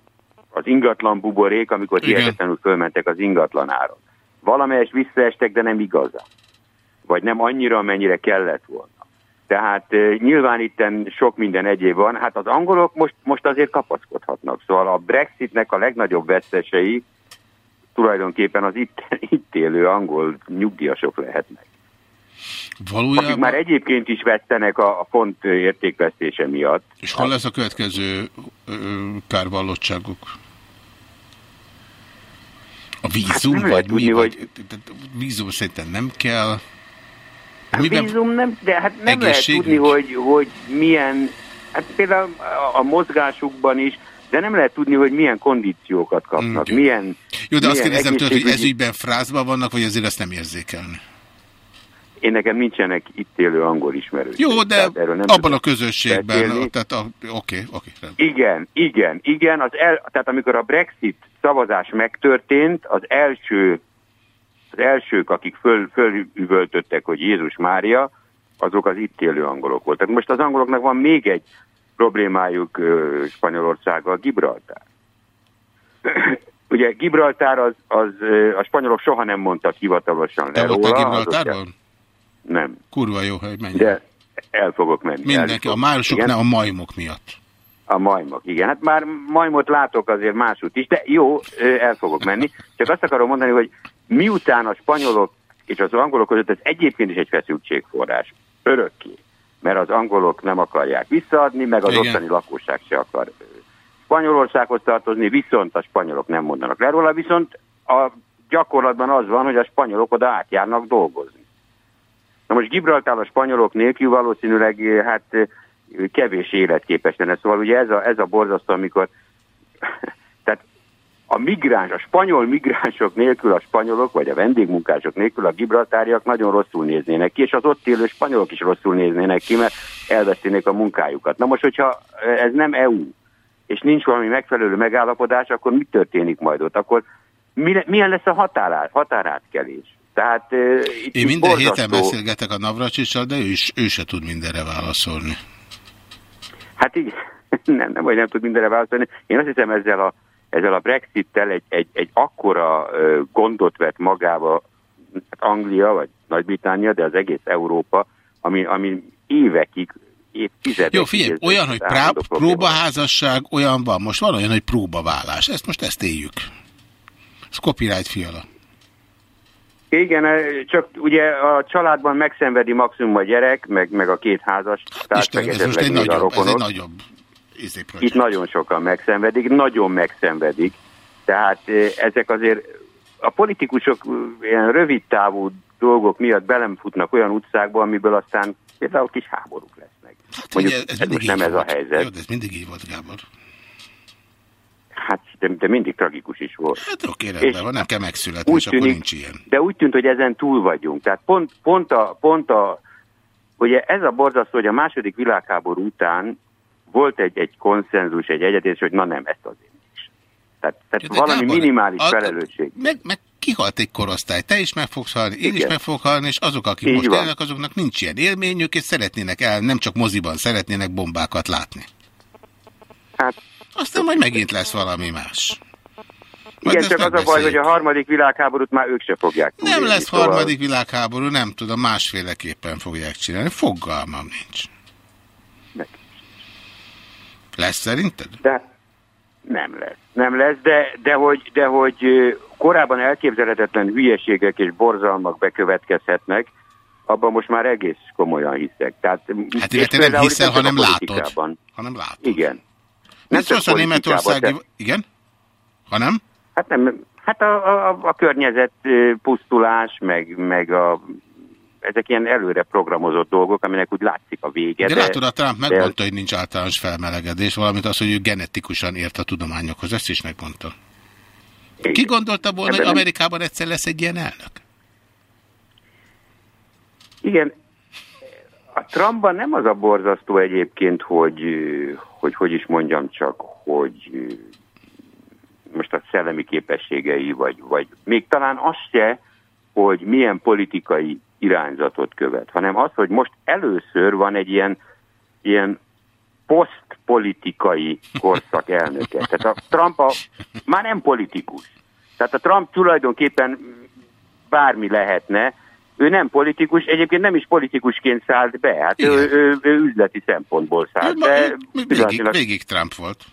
az ingatlan buborék, amikor hihetetlenül fölmentek az ingatlan árak. Valamelyes visszaestek, de nem igazán. Vagy nem annyira, amennyire kellett volna. Tehát nyilván itten sok minden egyéb van. Hát az angolok most, most azért kapaszkodhatnak. Szóval a Brexitnek a legnagyobb vesztesei tulajdonképpen az itt, itt élő angol nyugdíjasok lehetnek. Valójában... Akik már egyébként is vesztenek a, font értékvesztése miatt. És hol lesz a következő kárvallottságuk? A vízum, Hát vagy lehet mi? tudni, Vagy, vízum szerintem nem kell. A vízum nem, de hát nem lehet Egészségügy? tudni, hogy, hogy milyen, hát például a, mozgásukban is, de nem lehet tudni, hogy milyen kondíciókat kapnak, milyen Jó, de azt milyen kérdezem tőled, hogy ez egészségügyi- ügyben frázban vannak, vagy azért ezt nem érzékelni? Én nekem nincsenek itt élő angol ismerősök. Jó, de tehát erről nem abban a közösségben, beszélni. tehát a- oké, oké. rendben. Igen, igen, igen. Az el, tehát amikor a Brexit szavazás megtörtént, az első, az elsők, akik föl, fölüvöltöttek, hogy Jézus Mária, azok az itt élő angolok voltak. Most az angoloknak van még egy problémájuk Spanyolországgal, Gibraltár. Ugye Gibraltár az, az a spanyolok soha nem mondtak hivatalosan Te le róla. Gibraltárban? Nem. Kurva jó, hogy menj. De el fogok menni. Mindenki, a ne a majmok miatt. A majmok, igen. Hát már majmot látok azért másút is, de jó, el fogok menni. Csak azt akarom mondani, hogy miután a spanyolok és az angolok között ez egyébként is egy feszültségforrás. Örökké. Mert az angolok nem akarják visszaadni, meg az Igen. ottani lakosság se akar Spanyolországhoz tartozni, viszont a spanyolok nem mondanak le róla, viszont a gyakorlatban az van, hogy a spanyolok oda átjárnak dolgozni. Na most Gibraltár a spanyolok nélkül valószínűleg eh, hát eh, kevés életképes lenne. Szóval ugye ez a, ez a borzasztó, amikor tehát a migráns, a spanyol migránsok nélkül a spanyolok, vagy a vendégmunkások nélkül a gibraltáriak nagyon rosszul néznének ki, és az ott élő spanyolok is rosszul néznének ki, mert elveszténék a munkájukat. Na most, hogyha ez nem EU, és nincs valami megfelelő megállapodás, akkor mi történik majd ott? Akkor milyen lesz a határát, határátkelés? Tehát uh, itt Én minden borzasztó- héten beszélgetek a Navracsicsal, de ő, is, ő se tud mindenre válaszolni. Hát így, nem, nem, hogy nem tud mindenre válaszolni. Én azt hiszem ezzel a, ezzel a Brexit-tel egy, egy, egy akkora gondot vett magába hát Anglia vagy Nagy-Britannia, de az egész Európa, ami, ami évekig, évtizedekig... Jó, figyelj, olyan, hogy prá- próbaházasság, olyan van. Most van olyan, hogy próbaválás. Ezt most ezt éljük. Ez copyright fiala. Igen, csak ugye a családban megszenvedi maximum a gyerek, meg, meg a két házas társ, Istenem, meg ez most egy nagyobb, ez egy nagyobb izé Itt nagyon sokan megszenvedik, nagyon megszenvedik. Tehát eh, ezek azért a politikusok ilyen rövid távú dolgok miatt belemfutnak olyan utcákba, amiből aztán például kis háborúk lesznek. Hát, Mondjuk ugye, ez ez most nem ez a helyzet. Jó, de ez mindig így volt, Gábor. Hát, de, de mindig tragikus is volt. Hát oké, rendben van, nem kell megszületni, és akkor tűnik- nincs ilyen. De úgy tűnt, hogy ezen túl vagyunk. Tehát pont, pont, a, pont a, ugye ez a borzasztó, hogy a második világháború után volt egy, egy konszenzus, egy egyetés, hogy na nem, ezt azért is. Tehát, tehát de valami Gábor, minimális a- felelősség. Meg, meg kihalt egy korosztály, te is meg fogsz halni, én is Igen. meg fogok halni, és azok, akik Így most van. élnek, azoknak nincs ilyen élményük, és szeretnének el, nem csak moziban szeretnének bombákat látni. Hát, Aztán majd megint lesz valami más. Majd igen, csak az a baj, hogy a harmadik világháborút már ők se fogják Nem túlélni. lesz Szóval- harmadik világháború, nem tudom, másféleképpen fogják csinálni. Fogalmam nincs. Meg. Lesz szerinted? De nem lesz. Nem lesz, de, de, hogy, de hogy korábban elképzelhetetlen hülyeségek és borzalmak bekövetkezhetnek, abban most már egész komolyan hiszek. Tehát, Hát illetve nem hiszel, hanem látod. Hanem látod. Igen. Nem csak a németországi... de- Igen? Ha nem? Hát nem, hát a, a, a környezet pusztulás, meg, meg a, ezek ilyen előre programozott dolgok, aminek úgy látszik a vége. De, de látod, a Trump de- megmondta, hogy nincs általános felmelegedés, valamint az, hogy ő genetikusan ért a tudományokhoz. Ezt is megmondta. Ki gondolta volna, Ebben hogy Amerikában egyszer lesz egy ilyen elnök? Igen. A Trumpban nem az a borzasztó egyébként, hogy, hogy hogy is mondjam csak, hogy most a szellemi képességei, vagy, vagy még talán az se, hogy milyen politikai irányzatot követ, hanem az, hogy most először van egy ilyen, ilyen posztpolitikai korszak elnöke. Tehát a Trump a, már nem politikus. Tehát a Trump tulajdonképpen bármi lehetne, ő nem politikus, egyébként nem is politikusként szállt be, hát ő, ő, ő üzleti szempontból szállt be. ő Végig, végig Trump volt.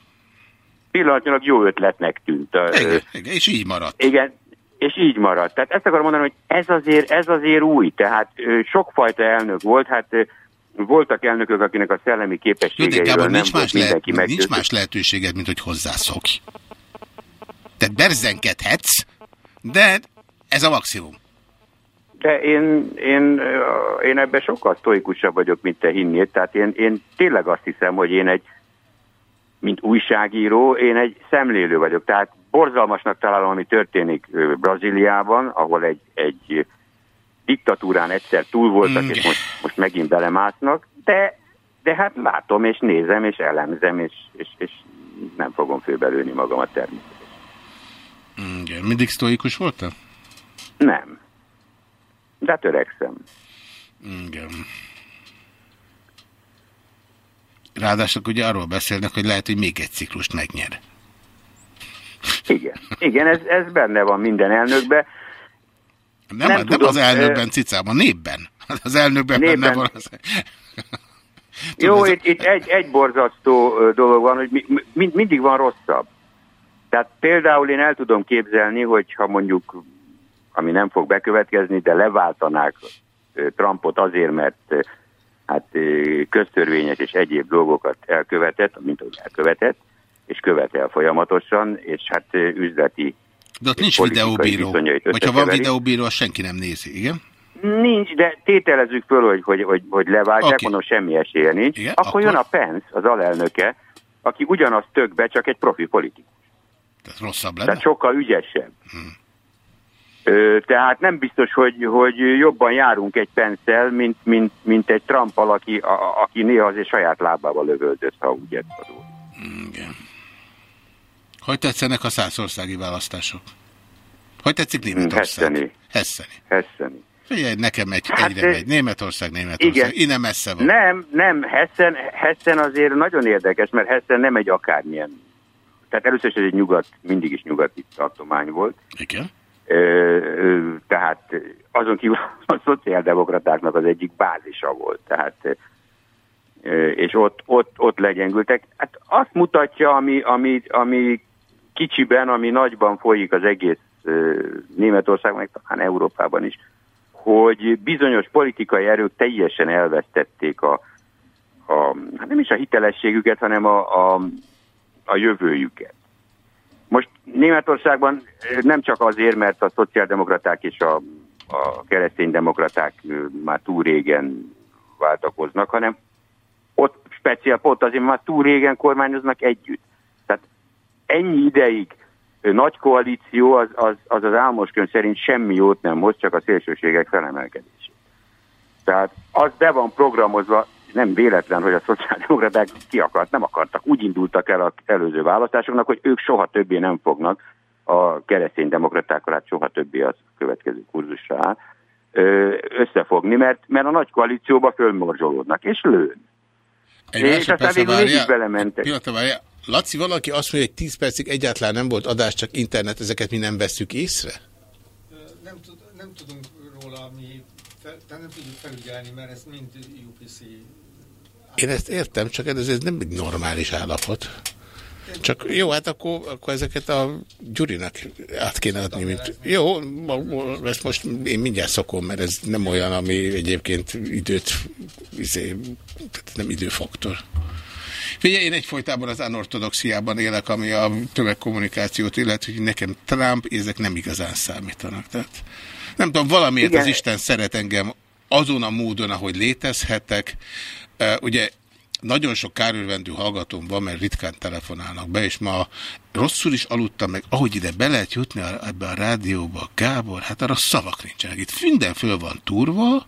pillanatnyilag jó ötletnek tűnt. Igen, igen, és így maradt. igen, és így maradt. Tehát ezt akarom mondani, hogy ez azért, ez azért új. Tehát sokfajta elnök volt, hát voltak elnökök, akinek a szellemi képességeiről Gábor, nem nincs volt más, lehet, mindenki nincs meggyőző. más lehetőséged, mint hogy hozzászokj. Te berzenkedhetsz, de ez a maximum. De én, én, én ebben sokkal sztoikusabb vagyok, mint te hinnéd. Tehát én, én tényleg azt hiszem, hogy én egy mint újságíró, én egy szemlélő vagyok. Tehát borzalmasnak találom, ami történik Brazíliában, ahol egy, egy diktatúrán egyszer túl voltak, és most, most megint belemásznak, de, de hát látom, és nézem, és elemzem, és, és, és nem fogom főbelőni magamat természetesen. Igen. Mindig sztoikus voltál? Nem. De törekszem. Igen. Ráadásul ugye arról beszélnek, hogy lehet, hogy még egy ciklust megnyer. Igen, igen ez, ez benne van minden elnökben. Nem, nem, nem tudom, az elnökben, cicában, népben. Az elnökben benne Népben. van. Az... Jó, itt, itt egy, egy borzasztó dolog van, hogy mi, mi, mindig van rosszabb. Tehát például én el tudom képzelni, hogyha mondjuk, ami nem fog bekövetkezni, de leváltanák Trumpot azért, mert hát köztörvényes és egyéb dolgokat elkövetett, mint ahogy elkövetett, és követel folyamatosan, és hát üzleti De ott nincs videóbíró. Hogyha van videóbíró, azt senki nem nézi, igen? Nincs, de tételezzük föl, hogy, hogy, hogy, hogy leváltják, okay. mondom, semmi esélye nincs. Igen, akkor, akkor- jön a Pence, az alelnöke, aki ugyanaz tökbe, csak egy profi politikus. Ez rosszabb lenne? Tehát sokkal ügyesebb. Ö, tehát nem biztos, hogy, hogy jobban járunk egy penszel, mint, mint, mint egy trump aki, a, aki néha azért saját lábával lövöldöz, ha úgy egyszerű. Igen. Hogy tetszenek a százországi választások? Hogy tetszik Németország? Hesseni. Hesseni. Hesseni. Figyelj, nekem egy, Hát, egyre megy. Németország, Németország. igen. Innen messze van. Nem, nem, Hessen, Hessen azért nagyon érdekes, mert Hessen nem egy akármilyen. Tehát először is egy nyugat, mindig is nyugati tartomány volt. Igen. Tehát azon kívül a szociáldemokratáknak az egyik bázisa volt. Tehát, és ott, ott, ott legyengültek. Hát azt mutatja, ami, ami, ami kicsiben, ami nagyban folyik az egész Németországban, meg talán Európában is, hogy bizonyos politikai erők teljesen elvesztették a, a hát nem is a hitelességüket, hanem a, a, a jövőjüket. Most Németországban nem csak azért, mert a szociáldemokraták és a, a kereszténydemokraták már túl régen váltakoznak, hanem ott speciál pont azért, már túl régen kormányoznak együtt. Tehát ennyi ideig nagy koalíció az az, az, az álmoskönyv szerint semmi jót nem hoz, csak a szélsőségek felemelkedését. Tehát az be van programozva, nem véletlen, hogy a szociáldemokraták ki akart, nem akartak. Úgy indultak el az előző választásoknak, hogy ők soha többé nem fognak a kereszténydemokratákkal, hát soha többé az következő kurzusra áll, összefogni, mert, mert a nagy koalícióba fölmorzsolódnak, és lőn. Egy És aztán végül mégis belementek. Laci, valaki azt mondja, hogy 10 percig egyáltalán nem volt adás, csak internet, ezeket mi nem vesszük észre? Nem, tud, nem tudunk róla mi, fel, tehát nem tudjuk felügyelni, mert ez mind UPC. Én ezt értem, csak ez, ez nem egy normális állapot. Csak jó, hát akkor, akkor ezeket a Gyurinak át kéne adni, mint... Jó, ezt most én mindjárt szokom, mert ez nem olyan, ami egyébként időt, izé, nem időfaktor. Figyelj, én egyfolytában az anortodoxiában élek, ami a tömegkommunikációt illet, hogy nekem Trump, ezek nem igazán számítanak. Tehát nem tudom, valamiért Igen. az Isten szeret engem azon a módon, ahogy létezhetek. Ugye nagyon sok kárőrvendő hallgatóm van, mert ritkán telefonálnak be, és ma rosszul is aludtam meg, ahogy ide be lehet jutni a, ebbe a rádióba, Gábor, hát arra szavak nincsenek. Itt minden föl van turva,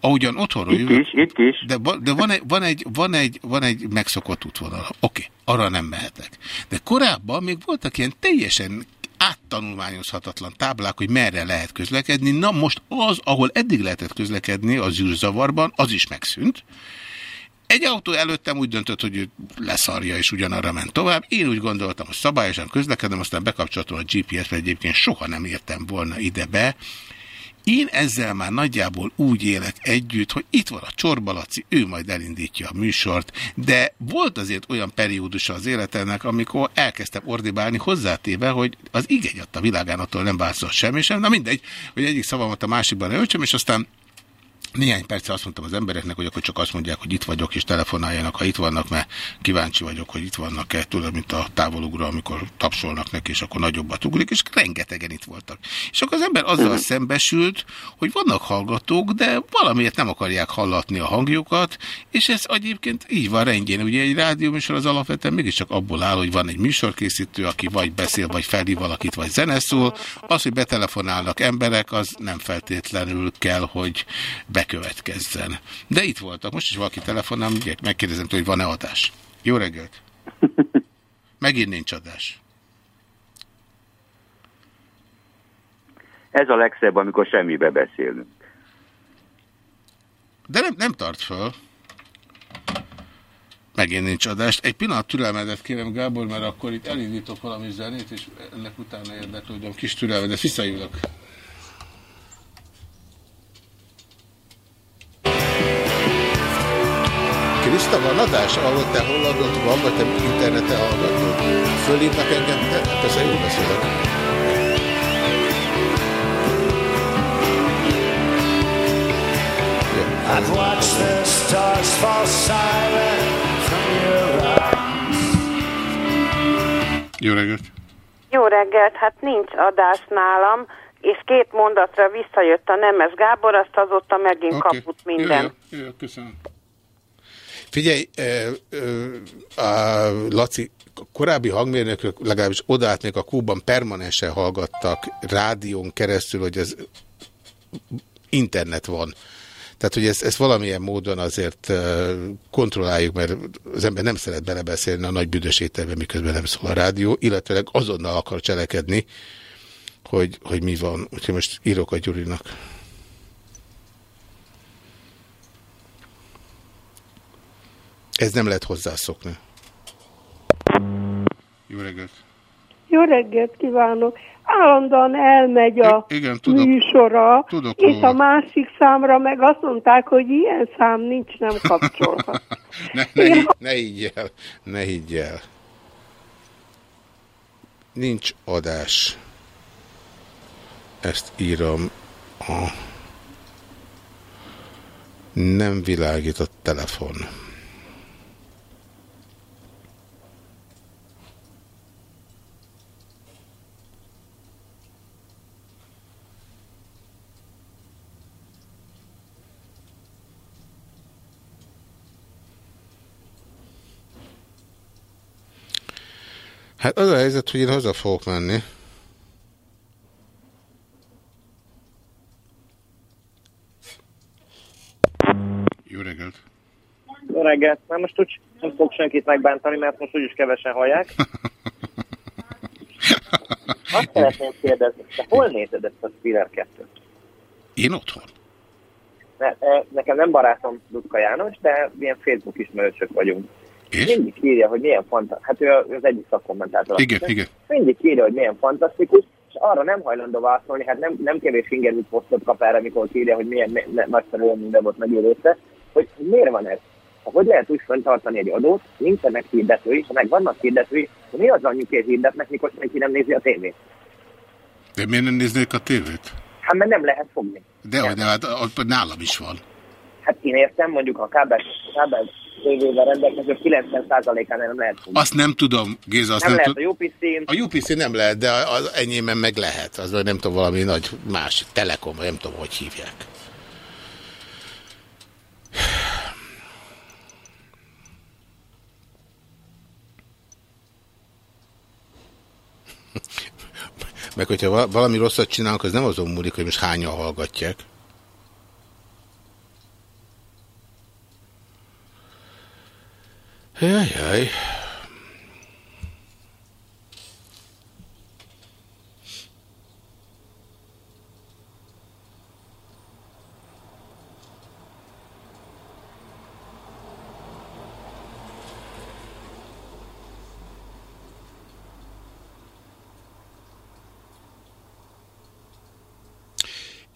ahogyan otthonról Itt jövök- is, itt is. De, de van, egy, van, egy, van, egy, van egy megszokott útvonal. Oké, arra nem mehetek. De korábban még voltak ilyen teljesen áttanulmányozhatatlan táblák, hogy merre lehet közlekedni. Na most az, ahol eddig lehetett közlekedni, az űrzavarban, az is megszűnt. Egy autó előttem úgy döntött, hogy ő leszarja, és ugyanarra ment tovább. Én úgy gondoltam, hogy szabályosan közlekedem, aztán bekapcsoltam a GPS-t, mert egyébként soha nem értem volna ide be. Én ezzel már nagyjából úgy élek együtt, hogy itt van a Csorbalaci, ő majd elindítja a műsort, de volt azért olyan periódusa az életemnek, amikor elkezdtem ordibálni hozzátéve, hogy az igény adta világán attól nem változott semmi sem. Na mindegy, hogy egyik szavamat a másikban öltsem, és aztán Néhány perce azt mondtam az embereknek, hogy akkor csak azt mondják, hogy itt vagyok, és telefonáljanak, ha itt vannak, mert kíváncsi vagyok, hogy itt vannak-e, tudod, mint a távolugró, amikor tapsolnak neki, és akkor nagyobbat ugrik, és rengetegen itt voltak. És akkor az ember azzal szembesült, hogy vannak hallgatók, de valamiért nem akarják hallatni a hangjukat, és ez egyébként így van rendjén. Ugye egy rádióműsor az alapvetően mégiscsak abból áll, hogy van egy műsorkészítő, aki vagy beszél, vagy felhív valakit, vagy zeneszól. Az, hogy betelefonálnak emberek, az nem feltétlenül kell, hogy bekövetkezzen. De itt voltak. Most is valaki telefonál, megkérdezem hogy van-e adás. Jó reggelt! Megint nincs adás. Ez a legszebb, amikor semmibe beszélünk. De nem, nem tart föl. Megint nincs adást. Egy pillanat türelmedet kérem, Gábor, mert akkor itt elindítok valami zenét, és ennek utána érdeklődöm. Kis türelmedet, visszajövök. Krista, van adás, ahol te hollandot van, vagy te interneten hallgatod? Fölhívnak engem, te, persze jól beszélek. I've watched the stars fall silent from your eyes. Jó reggelt! Jó reggelt, hát nincs adás nálam, és két mondatra visszajött a Nemes Gábor, azt azóta megint okay. kaput minden. Jó, jó, jó, köszönöm. Figyelj, ö, ö, a Laci, korábbi hangmérnökök legalábbis odaállt még a kúban permanensen hallgattak rádión keresztül, hogy ez internet van. Tehát, hogy ezt, ezt valamilyen módon azért kontrolláljuk, mert az ember nem szeret belebeszélni a nagy büdös ételbe, miközben nem szól a rádió, illetőleg azonnal akar cselekedni, hogy, hogy mi van. Úgyhogy most írok a Gyurinak. Ez nem lehet hozzászokni. Jó reggelt! Jó reggelt kívánok! Állandóan elmegy a igen, tudok, műsora, tudok és róla. a másik számra meg azt mondták, hogy ilyen szám nincs, nem kapcsolhat. Ne, ne, higgy, ne higgy el, ne higgy el. Nincs adás. Ezt írom a nem világított telefon. Hát az a helyzet, hogy én haza fogok menni. Jó reggelt! Jó reggelt. Nem most úgy nem fogok senkit megbántani, mert most úgyis kevesen hallják. Azt szeretném kérdezni, te hol nézed ezt a Spiller 2-t? Én otthon. Ne, e, nekem nem barátom Dudka János, de milyen Facebook ismerősök vagyunk. És? Mindig írja, hogy milyen fantasztikus. Hát ő az egyik szakkommentátor. Igen, igen. Mindig írja, hogy milyen fantasztikus, és arra nem hajlandó válaszolni, hát nem, nem kevés fingerült posztot kap erre, amikor írja, hogy milyen ne- ne- nagyszerű minden volt megélősze, hogy miért van ez? Hogy lehet úgy fenntartani egy adót, nincsenek hirdetői, ha meg vannak hirdetői, hogy mi az anyukért hirdetnek, mikor senki nem nézi a tévét? De miért nem néznék a tévét? Hát mert nem lehet fogni. De nem, hát ott nálam is van. Hát én értem, mondjuk a kábel, kábel tévével rendelkező 90%-án nem lehet fogni. Azt nem tudom, Géza, azt nem, nem, lehet a UPC-n, A UPC nem lehet, de az enyémben meg lehet. Az vagy nem tudom, valami nagy más telekom, vagy nem tudom, hogy hívják. Meg hogyha val- valami rosszat csinálunk, az nem azon múlik, hogy most hányan hallgatják. Jaj, jaj.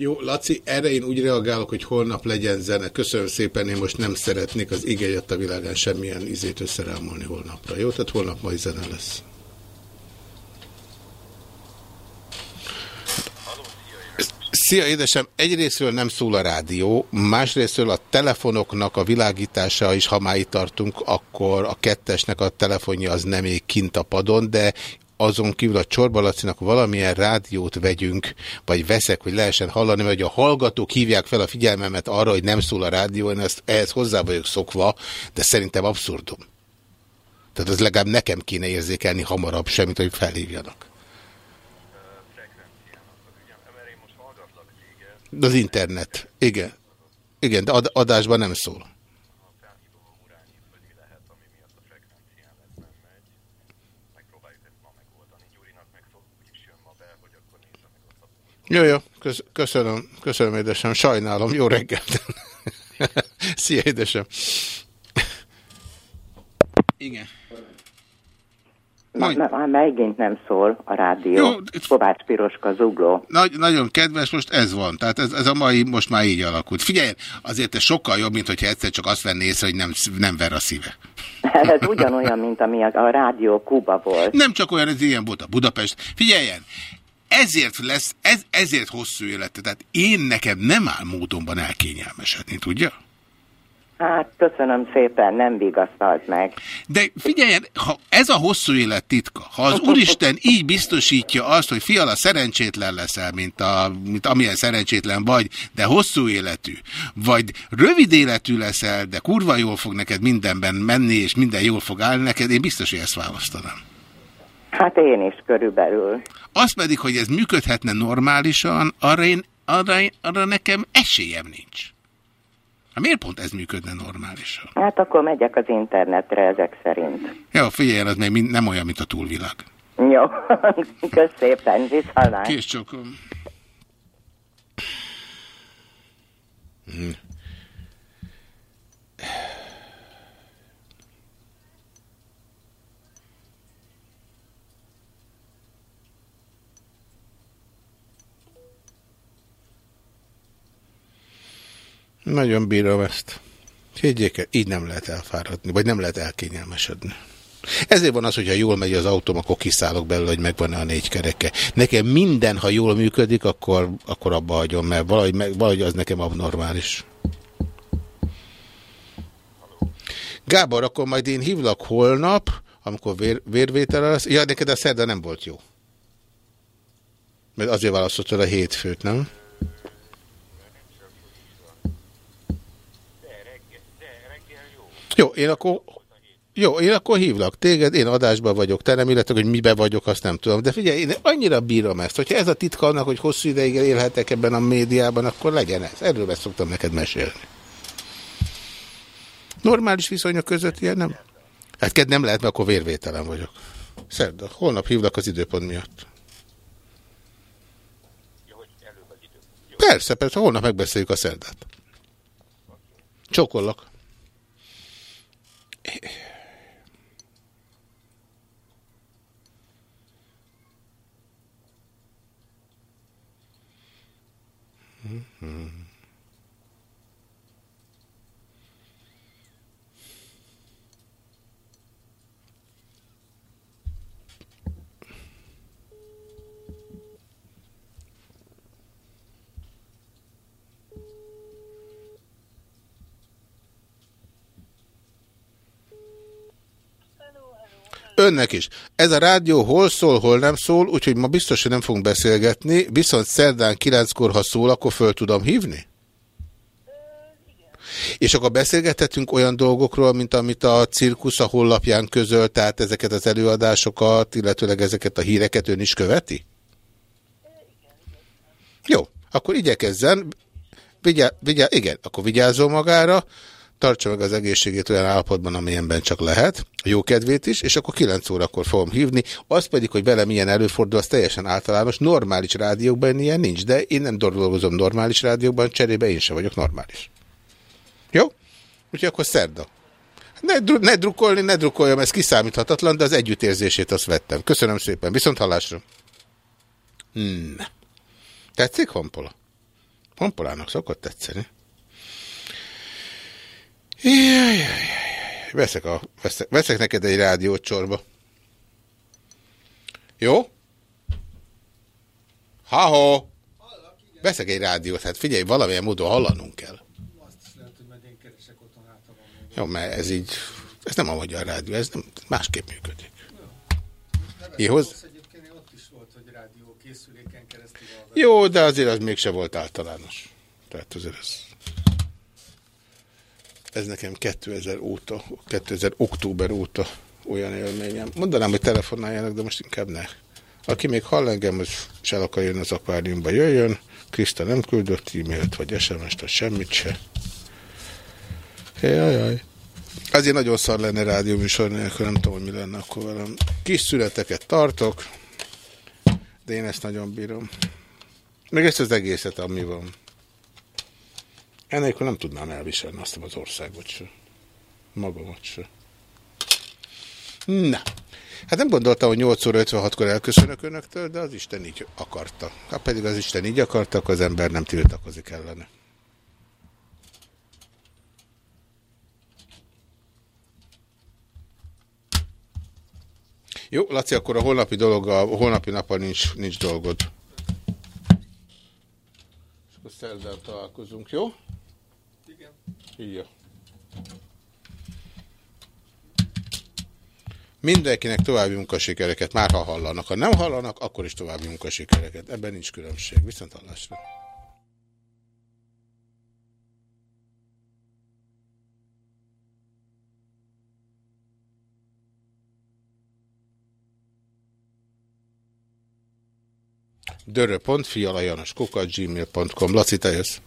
Jó, Laci, erre én úgy reagálok, hogy holnap legyen zene. Köszönöm szépen, én most nem szeretnék az igényet a világán semmilyen izét összerámolni holnapra. Jó, tehát holnap majd zene lesz. Szia édesem, egyrésztről nem szól a rádió, másrésztről a telefonoknak a világítása is, ha már itt tartunk, akkor a kettesnek a telefonja az nem még kint a padon, de azon kívül a Csorbalacinak valamilyen rádiót vegyünk, vagy veszek, hogy lehessen hallani, vagy a hallgatók hívják fel a figyelmemet arra, hogy nem szól a rádió, én ezt, ehhez hozzá vagyok szokva, de szerintem abszurdum. Tehát az legalább nekem kéne érzékelni hamarabb semmit, hogy felhívjanak. Az internet. Igen. Igen, de ad adásban nem szól. Jó, jó, Kösz köszönöm, köszönöm édesem, sajnálom, jó reggelt. Szia édesem. Igen. Na, na, már megint nem szól a rádió. Jó. Kovács Piroska zugló. Nagy, nagyon kedves, most ez van. Tehát ez, ez a mai most már így alakult. Figyelj, azért ez sokkal jobb, mint hogyha egyszer csak azt venné észre, hogy nem, nem ver a szíve. ez ugyanolyan, mint ami a, a rádió Kuba volt. Nem csak olyan, ez ilyen volt a Budapest. Figyeljen, ezért lesz, ez, ezért hosszú élete. Tehát én nekem nem áll módonban elkényelmesedni, tudja? Hát, köszönöm szépen, nem vigasztalt meg. De figyeljen, ha ez a hosszú élet titka, ha az Úristen így biztosítja azt, hogy fiala szerencsétlen leszel, mint, a, mint amilyen szerencsétlen vagy, de hosszú életű, vagy rövid életű leszel, de kurva jól fog neked mindenben menni, és minden jól fog állni neked, én biztos, hogy ezt választanám. Hát én is körülbelül. Azt pedig, hogy ez működhetne normálisan, arra, én, arra, arra nekem esélyem nincs. Hát miért pont ez működne normálisan? Hát akkor megyek az internetre ezek szerint. Jó, figyelj, az még nem olyan, mint a túlvilág. Jó, kösz szépen, viszhalás. Kész csokom. Hmm. Nagyon bírom ezt. Higgyék el, így nem lehet elfáradni, vagy nem lehet elkényelmesedni. Ezért van az, hogyha jól megy az autóm, akkor kiszállok belőle, hogy megvan-e a négy kereke. Nekem minden, ha jól működik, akkor, akkor abba hagyom, mert valahogy, valahogy az nekem abnormális. Gábor, akkor majd én hívlak holnap, amikor vér, vérvétel lesz. Ja, neked a szerda nem volt jó. Mert azért választottad a hétfőt, nem? Jó, én akkor, jó, én akkor hívlak téged, én adásban vagyok, te nem illetve, hogy mibe vagyok, azt nem tudom. De figyelj, én annyira bírom ezt, hogyha ez a titka annak, hogy hosszú ideig élhetek ebben a médiában, akkor legyen ez. Erről ezt szoktam neked mesélni. Normális viszonyok között ilyen nem? Hát ked nem lehet, mert akkor vérvételen vagyok. Szerda, holnap hívlak az időpont miatt. Persze, persze, holnap megbeszéljük a szerdát. Csókollak. Önnek is. Ez a rádió hol szól, hol nem szól, úgyhogy ma biztos, hogy nem fogunk beszélgetni, viszont szerdán kilenckor, ha szól, akkor föl tudom hívni? És akkor beszélgethetünk olyan dolgokról, mint amit a cirkusz a honlapján közöl, tehát ezeket az előadásokat, illetőleg ezeket a híreket ön is követi? Jó, akkor igyekezzen, vigyá, vigyá, igen, akkor vigyázzon magára, tartsa meg az egészségét olyan állapotban, amilyenben csak lehet, jó kedvét is, és akkor 9 órakor fogom hívni. Az pedig, hogy velem ilyen előfordul, az teljesen általános. Normális rádiókban ilyen nincs, de én nem dolgozom normális rádiókban, cserébe én sem vagyok normális. Jó? Úgyhogy akkor szerda. Ne, ne drukkolni, ne drukkoljam, ez kiszámíthatatlan, de az együttérzését azt vettem. Köszönöm szépen. Viszont hallásra. Hmm. Tetszik Honpola? Honpolának szokott tetszeni. Jaj, jaj, jaj. Veszek, a, veszek, veszek neked egy rádiót csorba. Jó? Ha-ho! Veszek egy rádiót, hát figyelj, valamilyen módon hallanunk kell. Jó, mert ez így, ez nem a magyar rádió, ez nem, másképp működik. Ihoz? Jó, de azért az mégse volt általános. Tehát azért ez... Ez nekem 2000 óta, 2000 október óta olyan élményem. Mondanám, hogy telefonáljanak, de most inkább ne. Aki még hall engem, hogy se akar jönni az akváriumba, jöjjön. Krista nem küldött e-mailt, vagy SMS-t, vagy semmit se. Jajjaj. Azért nagyon szar lenne rádió műsor nélkül, nem tudom, hogy mi lenne akkor velem. Kis születeket tartok, de én ezt nagyon bírom. Meg ezt az egészet, ami van. Ennélkül nem tudnám elviselni azt az országot se. Magamat se. Na. Hát nem gondoltam, hogy 8 óra 56-kor elköszönök önöktől, de az Isten így akarta. Ha pedig az Isten így akarta, akkor az ember nem tiltakozik ellene. Jó, Laci, akkor a holnapi dolog, a holnapi nappal nincs, nincs dolgod. És akkor szerdán találkozunk, jó? Jó. Mindenkinek további munkasikereket, már ha hallanak. Ha nem hallanak, akkor is további munkasikereket. Ebben nincs különbség. Viszont hallásra. dörö.fi alajanoskukat gmail.com Laci, te jössz.